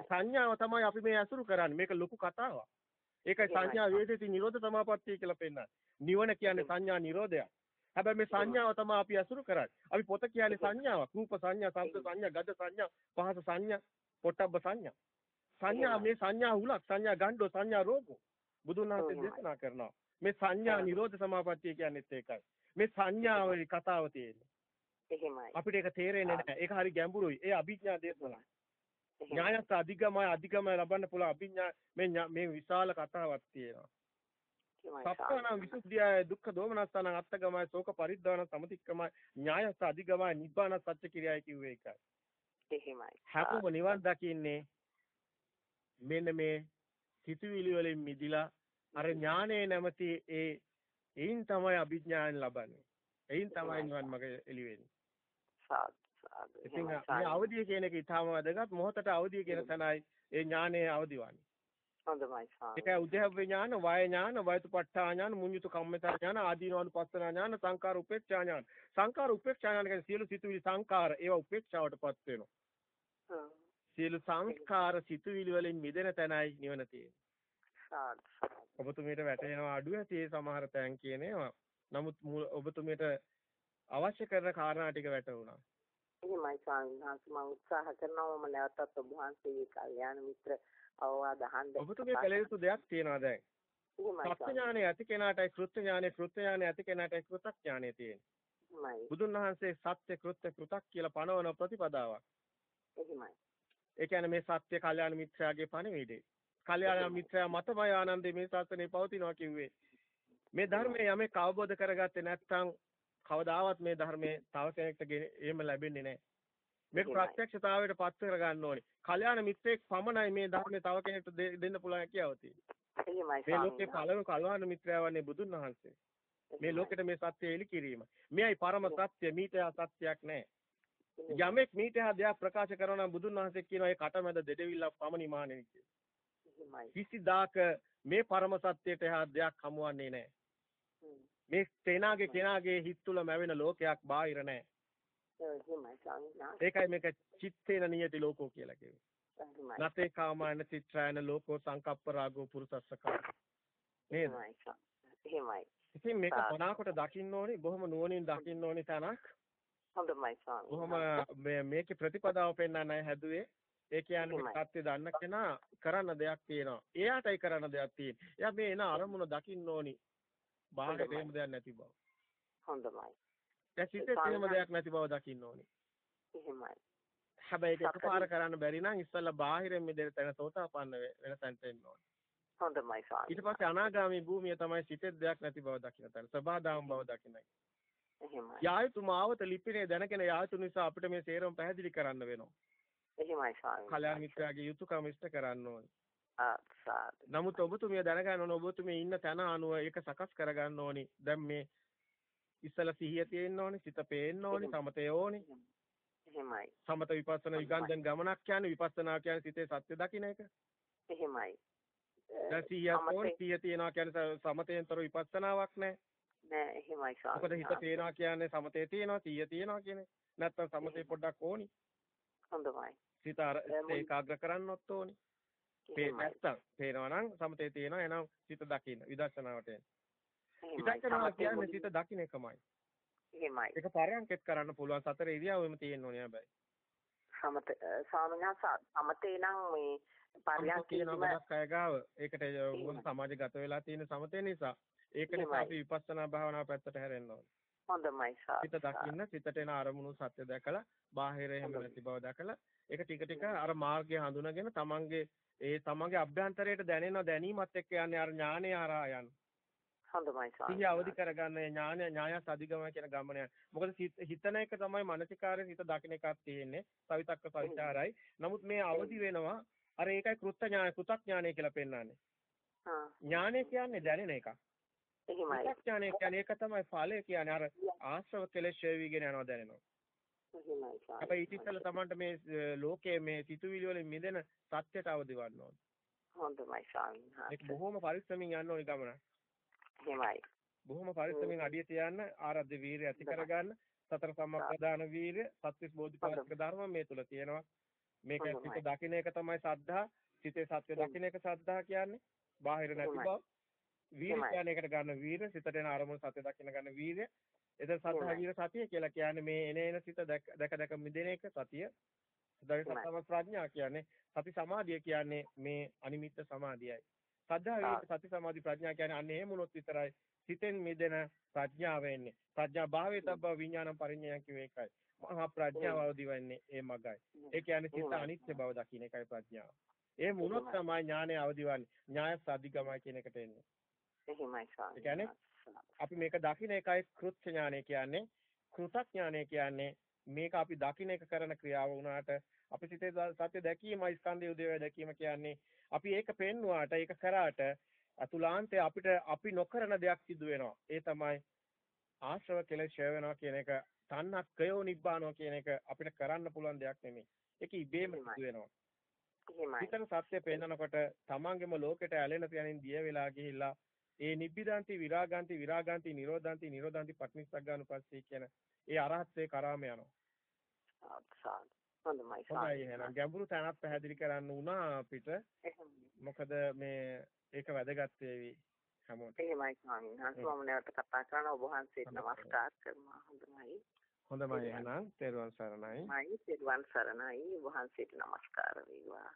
සංඥාව තමයි අපි මේ අසුරු කරන්නේ. මේක ලොකු කතාවක්. ඒකයි. සංඥා වේදිතී නිරෝධ සමාපත්තිය කියලා පෙන්නන්නේ. නිවන කියන්නේ. සංඥා නිරෝධයක්. හැබැයි මේ සංඥාව තමයි අපි අසුරු කරන්නේ. අපි පොත කියන්නේ සංඥාවක්. රූප සංඥා, ශබ්ද සංඥා, ගන්ධ සංඥා, පහස සංඥා, පොට්ටබ්බ සංඥා. සංඥා. මේ සංඥා උලක්, සංඥා ගණ්ඩෝ, සංඥා රෝගෝ. බුදුන් වහන්සේ. දේශනා කරනවා. මේ සංඥා. නිරෝධ සමාපත්තිය කියන්නේත් ඒකයි. මේ සංඥාවේ කතාව තියෙන්නේ. එහෙමයි. අපිට ඒක තේරෙන්නේ නැහැ. ඒක හරි ගැඹුරුයි. ඒ අභිඥා දේශනා. ඥායත් අධිගමයි අධිගමයි ලබන්න පුළුවන් අභිඥා මේ මේ විශාල කතාවක් තියෙනවා. එහෙමයි. සත්‍යනම් විසුද්ධියයි දුක්ඛ දෝමනස්සන අත්තගමයි ශෝක පරිද්දාන සමතික්කමයි ඥායස්ස අධිගමයි නිබ්බාන සත්‍ය කිරියයි කිව්වේ ඒකයි. එහෙමයි. හැමෝම නිවන් දකින්නේ මෙන්න මේ සිතුවිලි වලින් මිදිලා අර ඥානයේ නැමැති ඒ එයින් තමයි අභිඥාන ලබන්නේ. එයින් තමයි නිවන් මඟ එළි වෙන්නේ. සාදු සාදු. ඉතින්. මේ. අවදිය කියන එක ඊටම වැදගත් මොහොතට අවදිය කියන තැනයි ඒ ඥානයේ අවදිවන්නේ. හොඳයි සාදු. ඒකයි උද්‍යව ඥාන, වාය ඥාන, වයතුපට්ඨා ඥාන, මුඤ්ඤුතු කම්මිතා ඥාන, ආදීනවනුපස්සනා ඥාන, සංකාර උපේක්ෂා ඥාන. සංකාර උපේක්ෂා ඥාන කියන්නේ සියලු සිතුවිලි සංකාර ඒවා උපේක්ෂාවටපත් වෙනවා. සියලු සංස්කාර සිතුවිලි වලින් මිදෙන තැනයි නිවන තියෙන්නේ. සාදු. ඔබතුමීට වැටෙනවා අඩු ඇති ඒ සමහර තැන් කියන ඒවා. නමුත් ඔබතුමීට අවශ්‍ය කරන කාරණා ටික වැටුණා. එහෙමයි ස්වාමීන් වහන්සේ මම උත්සාහ කරනවා මම නැවතත් ඔබ වහන්සේගේ කල්යාණ මිත්‍ර අවවාද අහන්න. ඔබතුමී කළ යුතු දෙයක් තියෙනවා දැන්. සත්‍ය ඥානය ඇති කෙනාටයි කෘත්‍ය ඥානය, කෘත්‍ය ඥානය ඇති කෙනාටයි කෘතඥානය තියෙන්නේ. බුදුන් වහන්සේ සත්‍ය කෘත්‍ය කෘතක් කියලා පනවන ප්‍රතිපදාවක්. එහෙමයි. ඒ කියන්නේ මේ සත්‍ය කල්යාණ මිත්‍රාගේ පණිවිඩේ. කල්යාණ මිත්‍රා මතමය ආනන්දේ මේ ශාසනය පවතිනවා කිව්වේ. මේ ධර්මයේ යමෙක් අවබෝධ කරගත්තේ නැත්නම් කවදාවත් මේ ධර්මයේ තව කෙනෙක්ට එහෙම ලැබෙන්නේ නැහැ. මේක. ප්‍රත්‍යක්ෂතාවයට පත් කර ගන්න ඕනේ. කල්යාණ මිත්‍රෙක් පමණයි මේ ධර්මයේ තව කෙනෙක්ට දෙන්න පුළුවන් හැකියාව තියෙන්නේ. මේ ලෝකේ පළවෙනි කල්යාණ මිත්‍රයා වන්නේ බුදුන් වහන්සේ. මේ ලෝකෙට මේ සත්‍ය එලි කිරීම. මෙයයි පරම සත්‍ය මීට එහා සත්‍යයක් නැහැ. යමෙක් මීට එහා දෙයක් ප්‍රකාශ කරනවා නම් බුදුන් වහන්සේ කියනවා ඒ කටමැද දෙඩවිල්ලක් පමණි මානෙනි කියලා. කිසිදාක මේ පරම සත්‍යයට එහා දෙයක් හමුවන්නේ නැහැ. මේ තේනාගේ කෙනාගේ හිත් තුල මැවෙන ලෝකයක් බාහිර නැහැ. ඒකයි මේක චිත්තේන නියති ලෝකෝ කියලා කියන්නේ. නතේ කාමායන චිත්‍රායන ලෝකෝ සංකප්ප රාගෝ පුරුසස්සකා. නේද? එහෙමයි. ඉතින් මේක පනාකොට දකින්න ඕනේ බොහොම නුවණින් දකින්න ඕනේ තැනක්. හොඳයි ස්වාමීන් බොහොම මේකේ ප්‍රතිපදාව පෙන්වන්නයි හැදුවේ. ඒ කියන්නේ මේ. සත්‍ය දන්න කෙනා කරන්න දෙයක් තියෙනවා. එයාටයි කරන්න දෙයක් තියෙන්නේ. එයා මේ එන අරමුණ දකින්න ඕනි. බාහිර දෙයක් නැති බව. හොඳයි. දැන් සිතේ එහෙම දෙයක් නැති බව දකින්න ඕනි. එහෙමයි. හැබැයි ඒක එකපාර කරන්න බැරි නම් ඉස්සෙල්ලා බාහිරින් මිදෙන තැන සෝතාපන්න වෙ- වෙන තැනට එන්න ඕනේ. හොඳයි ස්වාමීන් ඊට පස්සේ අනාගාමී භූමිය තමයි සිතේ දෙයක් නැති බව දකින්න තැන. සබාදාම් බව දකින්නයි. එහෙමයි. යායුතු මාවත ලිපිනේ දැනගෙන යායුතු නිසා අපිට මේ සේරම පැහැදිලි කරන්න වෙනවා. එහෙමයි ස්වාමීන් කල්‍යාණ මිත්‍රාගේ යුතුයකම ඉෂ්ට කරන්න ඕනේ. නමුත් ඔබතුමිය දැනගන්න ඕනේ ඔබතුමිය ඉන්න තැන අනුව ඒක සකස් කරගන්න ඕනේ. දැන් මේ ඉස්සලා සිහිය තියෙන්න ඕනේ, සිත පේන්න ඕනේ, සමතය ඕනේ. එහෙමයි. සමත විපස්සනා විගන්ධන් ගමනක් කියන්නේ විපස්සනා කියන්නේ සිතේ සත්‍ය දකින්න එක. එහෙමයි. දැන් සිහියක් ඕනේ, සිහිය තියනවා කියන්නේ සමතයෙන්තර විපස්සනාවක් නෑ. නෑ එහෙමයි ස්වාමීන් මොකද හිත පේනවා කියන්නේ සමතේ තියෙනවා, සිහිය තියෙනවා කියන්නේ. නැත්තම් සමතේ පොඩ්ඩක් ඕනි. හොඳයි. සිත අර ඒකාග්‍ර කරන්නත් ඕනි. පේ නැත්තම් පේනවා නම් සමතේ තියෙනවා එහෙනම් සිත දකින්න විදර්ශනාවට එන්න. විදර්ශනාව කියන්නේ සිත දකින්න එකමයි. එහෙමයි. ඒක පරයන්කෙත් කරන්න පුළුවන් සතර ඉරියව්වෙම තියෙන්න ඕනේ හැබැයි. සමත ස්වාමීන් සමතේ නම් මේ පරයන්කේම ගොඩක් අය ගාව ඒකට මොකද සමාජගත වෙලා තියෙන සමතේ නිසා ඒක නිසා අපි විපස්සනා භාවනාව පැත්තට හැරෙන්න ඕනේ. හොඳයි සිත දකින්න සිතට එන අරමුණු සත්‍ය දැකලා බාහිර එහෙම නැති බව දැකලා ඒක ටික ටික අර මාර්ගය හඳුනගෙන තමන්ගේ ඒ තමන්ගේ අභ්‍යන්තරයට දැනෙන දැනීමත් එක්ක යන්නේ අර ඥානය හරහා යන. හොඳයි සිහිය අවදි කරගන්න ඥානය ඥායස් අධිගමන කියන ගමන යන. මොකද හිතන එක තමයි මානසිකාරයෙන් හිත දකින්න එකක් තියෙන්නේ. සවිතක්ක සවිචාරයි. නමුත් මේ අවදි වෙනවා අර ඒකයි කෘත්‍ය ඥාන කෘතඥානය කියලා පෙන්වන්නේ. ඥානය කියන්නේ දැනෙන එකක්. එහෙමයි. කෘතඥානය කියන්නේ ඒක තමයි ඵලය කියන්නේ අර ආශ්‍රව කෙලෙස් ඡේවිගෙන යනවා දැනෙනවා. එහෙමයි. අපේ ඊටිස්සල තමන්ට මේ ලෝකයේ මේ සිතුවිලි වලින් මිදෙන සත්‍යයට අවදි වන්න ඕනේ. හොඳයි වහන්සේ. ඒක බොහොම පරිස්සමින් යන්න ඕනේ ගමන. එහෙමයි. බොහොම පරිස්සමින් අඩිය තියන්න ආරද්ධ වීරිය ඇති කරගන්න සතර සම්මප්පදාන වීරිය සත්‍විස් බෝධිපාක්ෂික ධර්ම මේ තුල තියෙනවා. මේක සිත දකින්න එක තමයි සද්ධා. සිතේ සත්‍ය දකින්න එක සද්ධා කියන්නේ. බාහිර නැති බව. වීර කියන්නේ එකට ගන්න වීර සිතට එන අරමුණු සත්‍ය දකින්න ගන්න වීරය. එතන සත්‍ය වීර සතිය කියලා කියන්නේ මේ එන එන සිත දැක දැක මිදෙන එක සතිය. සදායි සතම ප්‍රඥා කියන්නේ සති සමාධිය කියන්නේ මේ අනිමිත්ත සමාධියයි. සද්ධා සති සමාධි ප්‍රඥා කියන්නේ අන්න එහෙම වුණොත් විතරයි සිතෙන් මිදෙන ප්‍රඥාව එන්නේ. ප්‍රඥා භාවයේ තබ්බ විඥානම් පරිඥයන් කිව්වේ ඒකයි. මහා ප්‍රඥාව අවදි වෙන්නේ ඒ මගයි. ඒ කියන්නේ සිත අනිත්‍ය බව දකින්න එකයි ප්‍රඥාව. ඒ මුනොත් තමයි ඥානය අවදි වන්නේ. ඥාය සාධිගමයි කියන එකට එන්නේ. එහෙමයි ස්වාමී. ඒ කියන්නේ අපි මේක දකින්න එකයි කෘත්‍ය ඥානය කියන්නේ. කෘතඥානය කියන්නේ මේක අපි දකින්න එක කරන ක්‍රියාව වුණාට අපි සිතේ සත්‍ය දැකීමයි ස්කන්ධය උදේවැය දැකීම කියන්නේ අපි ඒක පෙන්නුවාට ඒක කරාට අතුලාන්තේ අපිට අපි නොකරන දෙයක් සිදු වෙනවා. ඒ තමයි ආශ්‍රව කෙලෙස් ඡය වෙනවා කියන එක තණ්හක්කයෝ නිබ්බානෝ කියන එක අපිට කරන්න පුළුවන් දෙයක් නෙමෙයි. ඒක ඉබේම සිදු වෙනවා. එහෙමයි. හිතන සත්‍ය පෙන්නකොට තමන්ගේම ලෝකෙට ඇලෙන තැනින් දිය වෙලා ගිහිල්ලා ඒ නිබ්බිදාන්ති විරාගාන්ති විරාගාන්ති නිරෝධාන්ති නිරෝධාන්ති පටිනිස්සග්ගානුපස්සී කියන ඒ අරහත්සේ කරාම යනවා. සාදු. හොඳයි එහෙනම් ගැඹුරු තැනක් පැහැදිලි කරන්න උනා අපිට. මොකද මේ ඒක වැදගත් වේවි හැමෝටම. එහෙමයි ස්වාමීන් වහන්සේ. ස්වාමීන් කතා කරන ඔබ වහන්සේට නමස්කාර කරනවා. හොඳයි. හොඳයි එහෙනම් තෙරුවන් සරණයි. මයි තෙරුවන් සරණයි. ඔබ වහන්සේට නමස්කාර වේවා.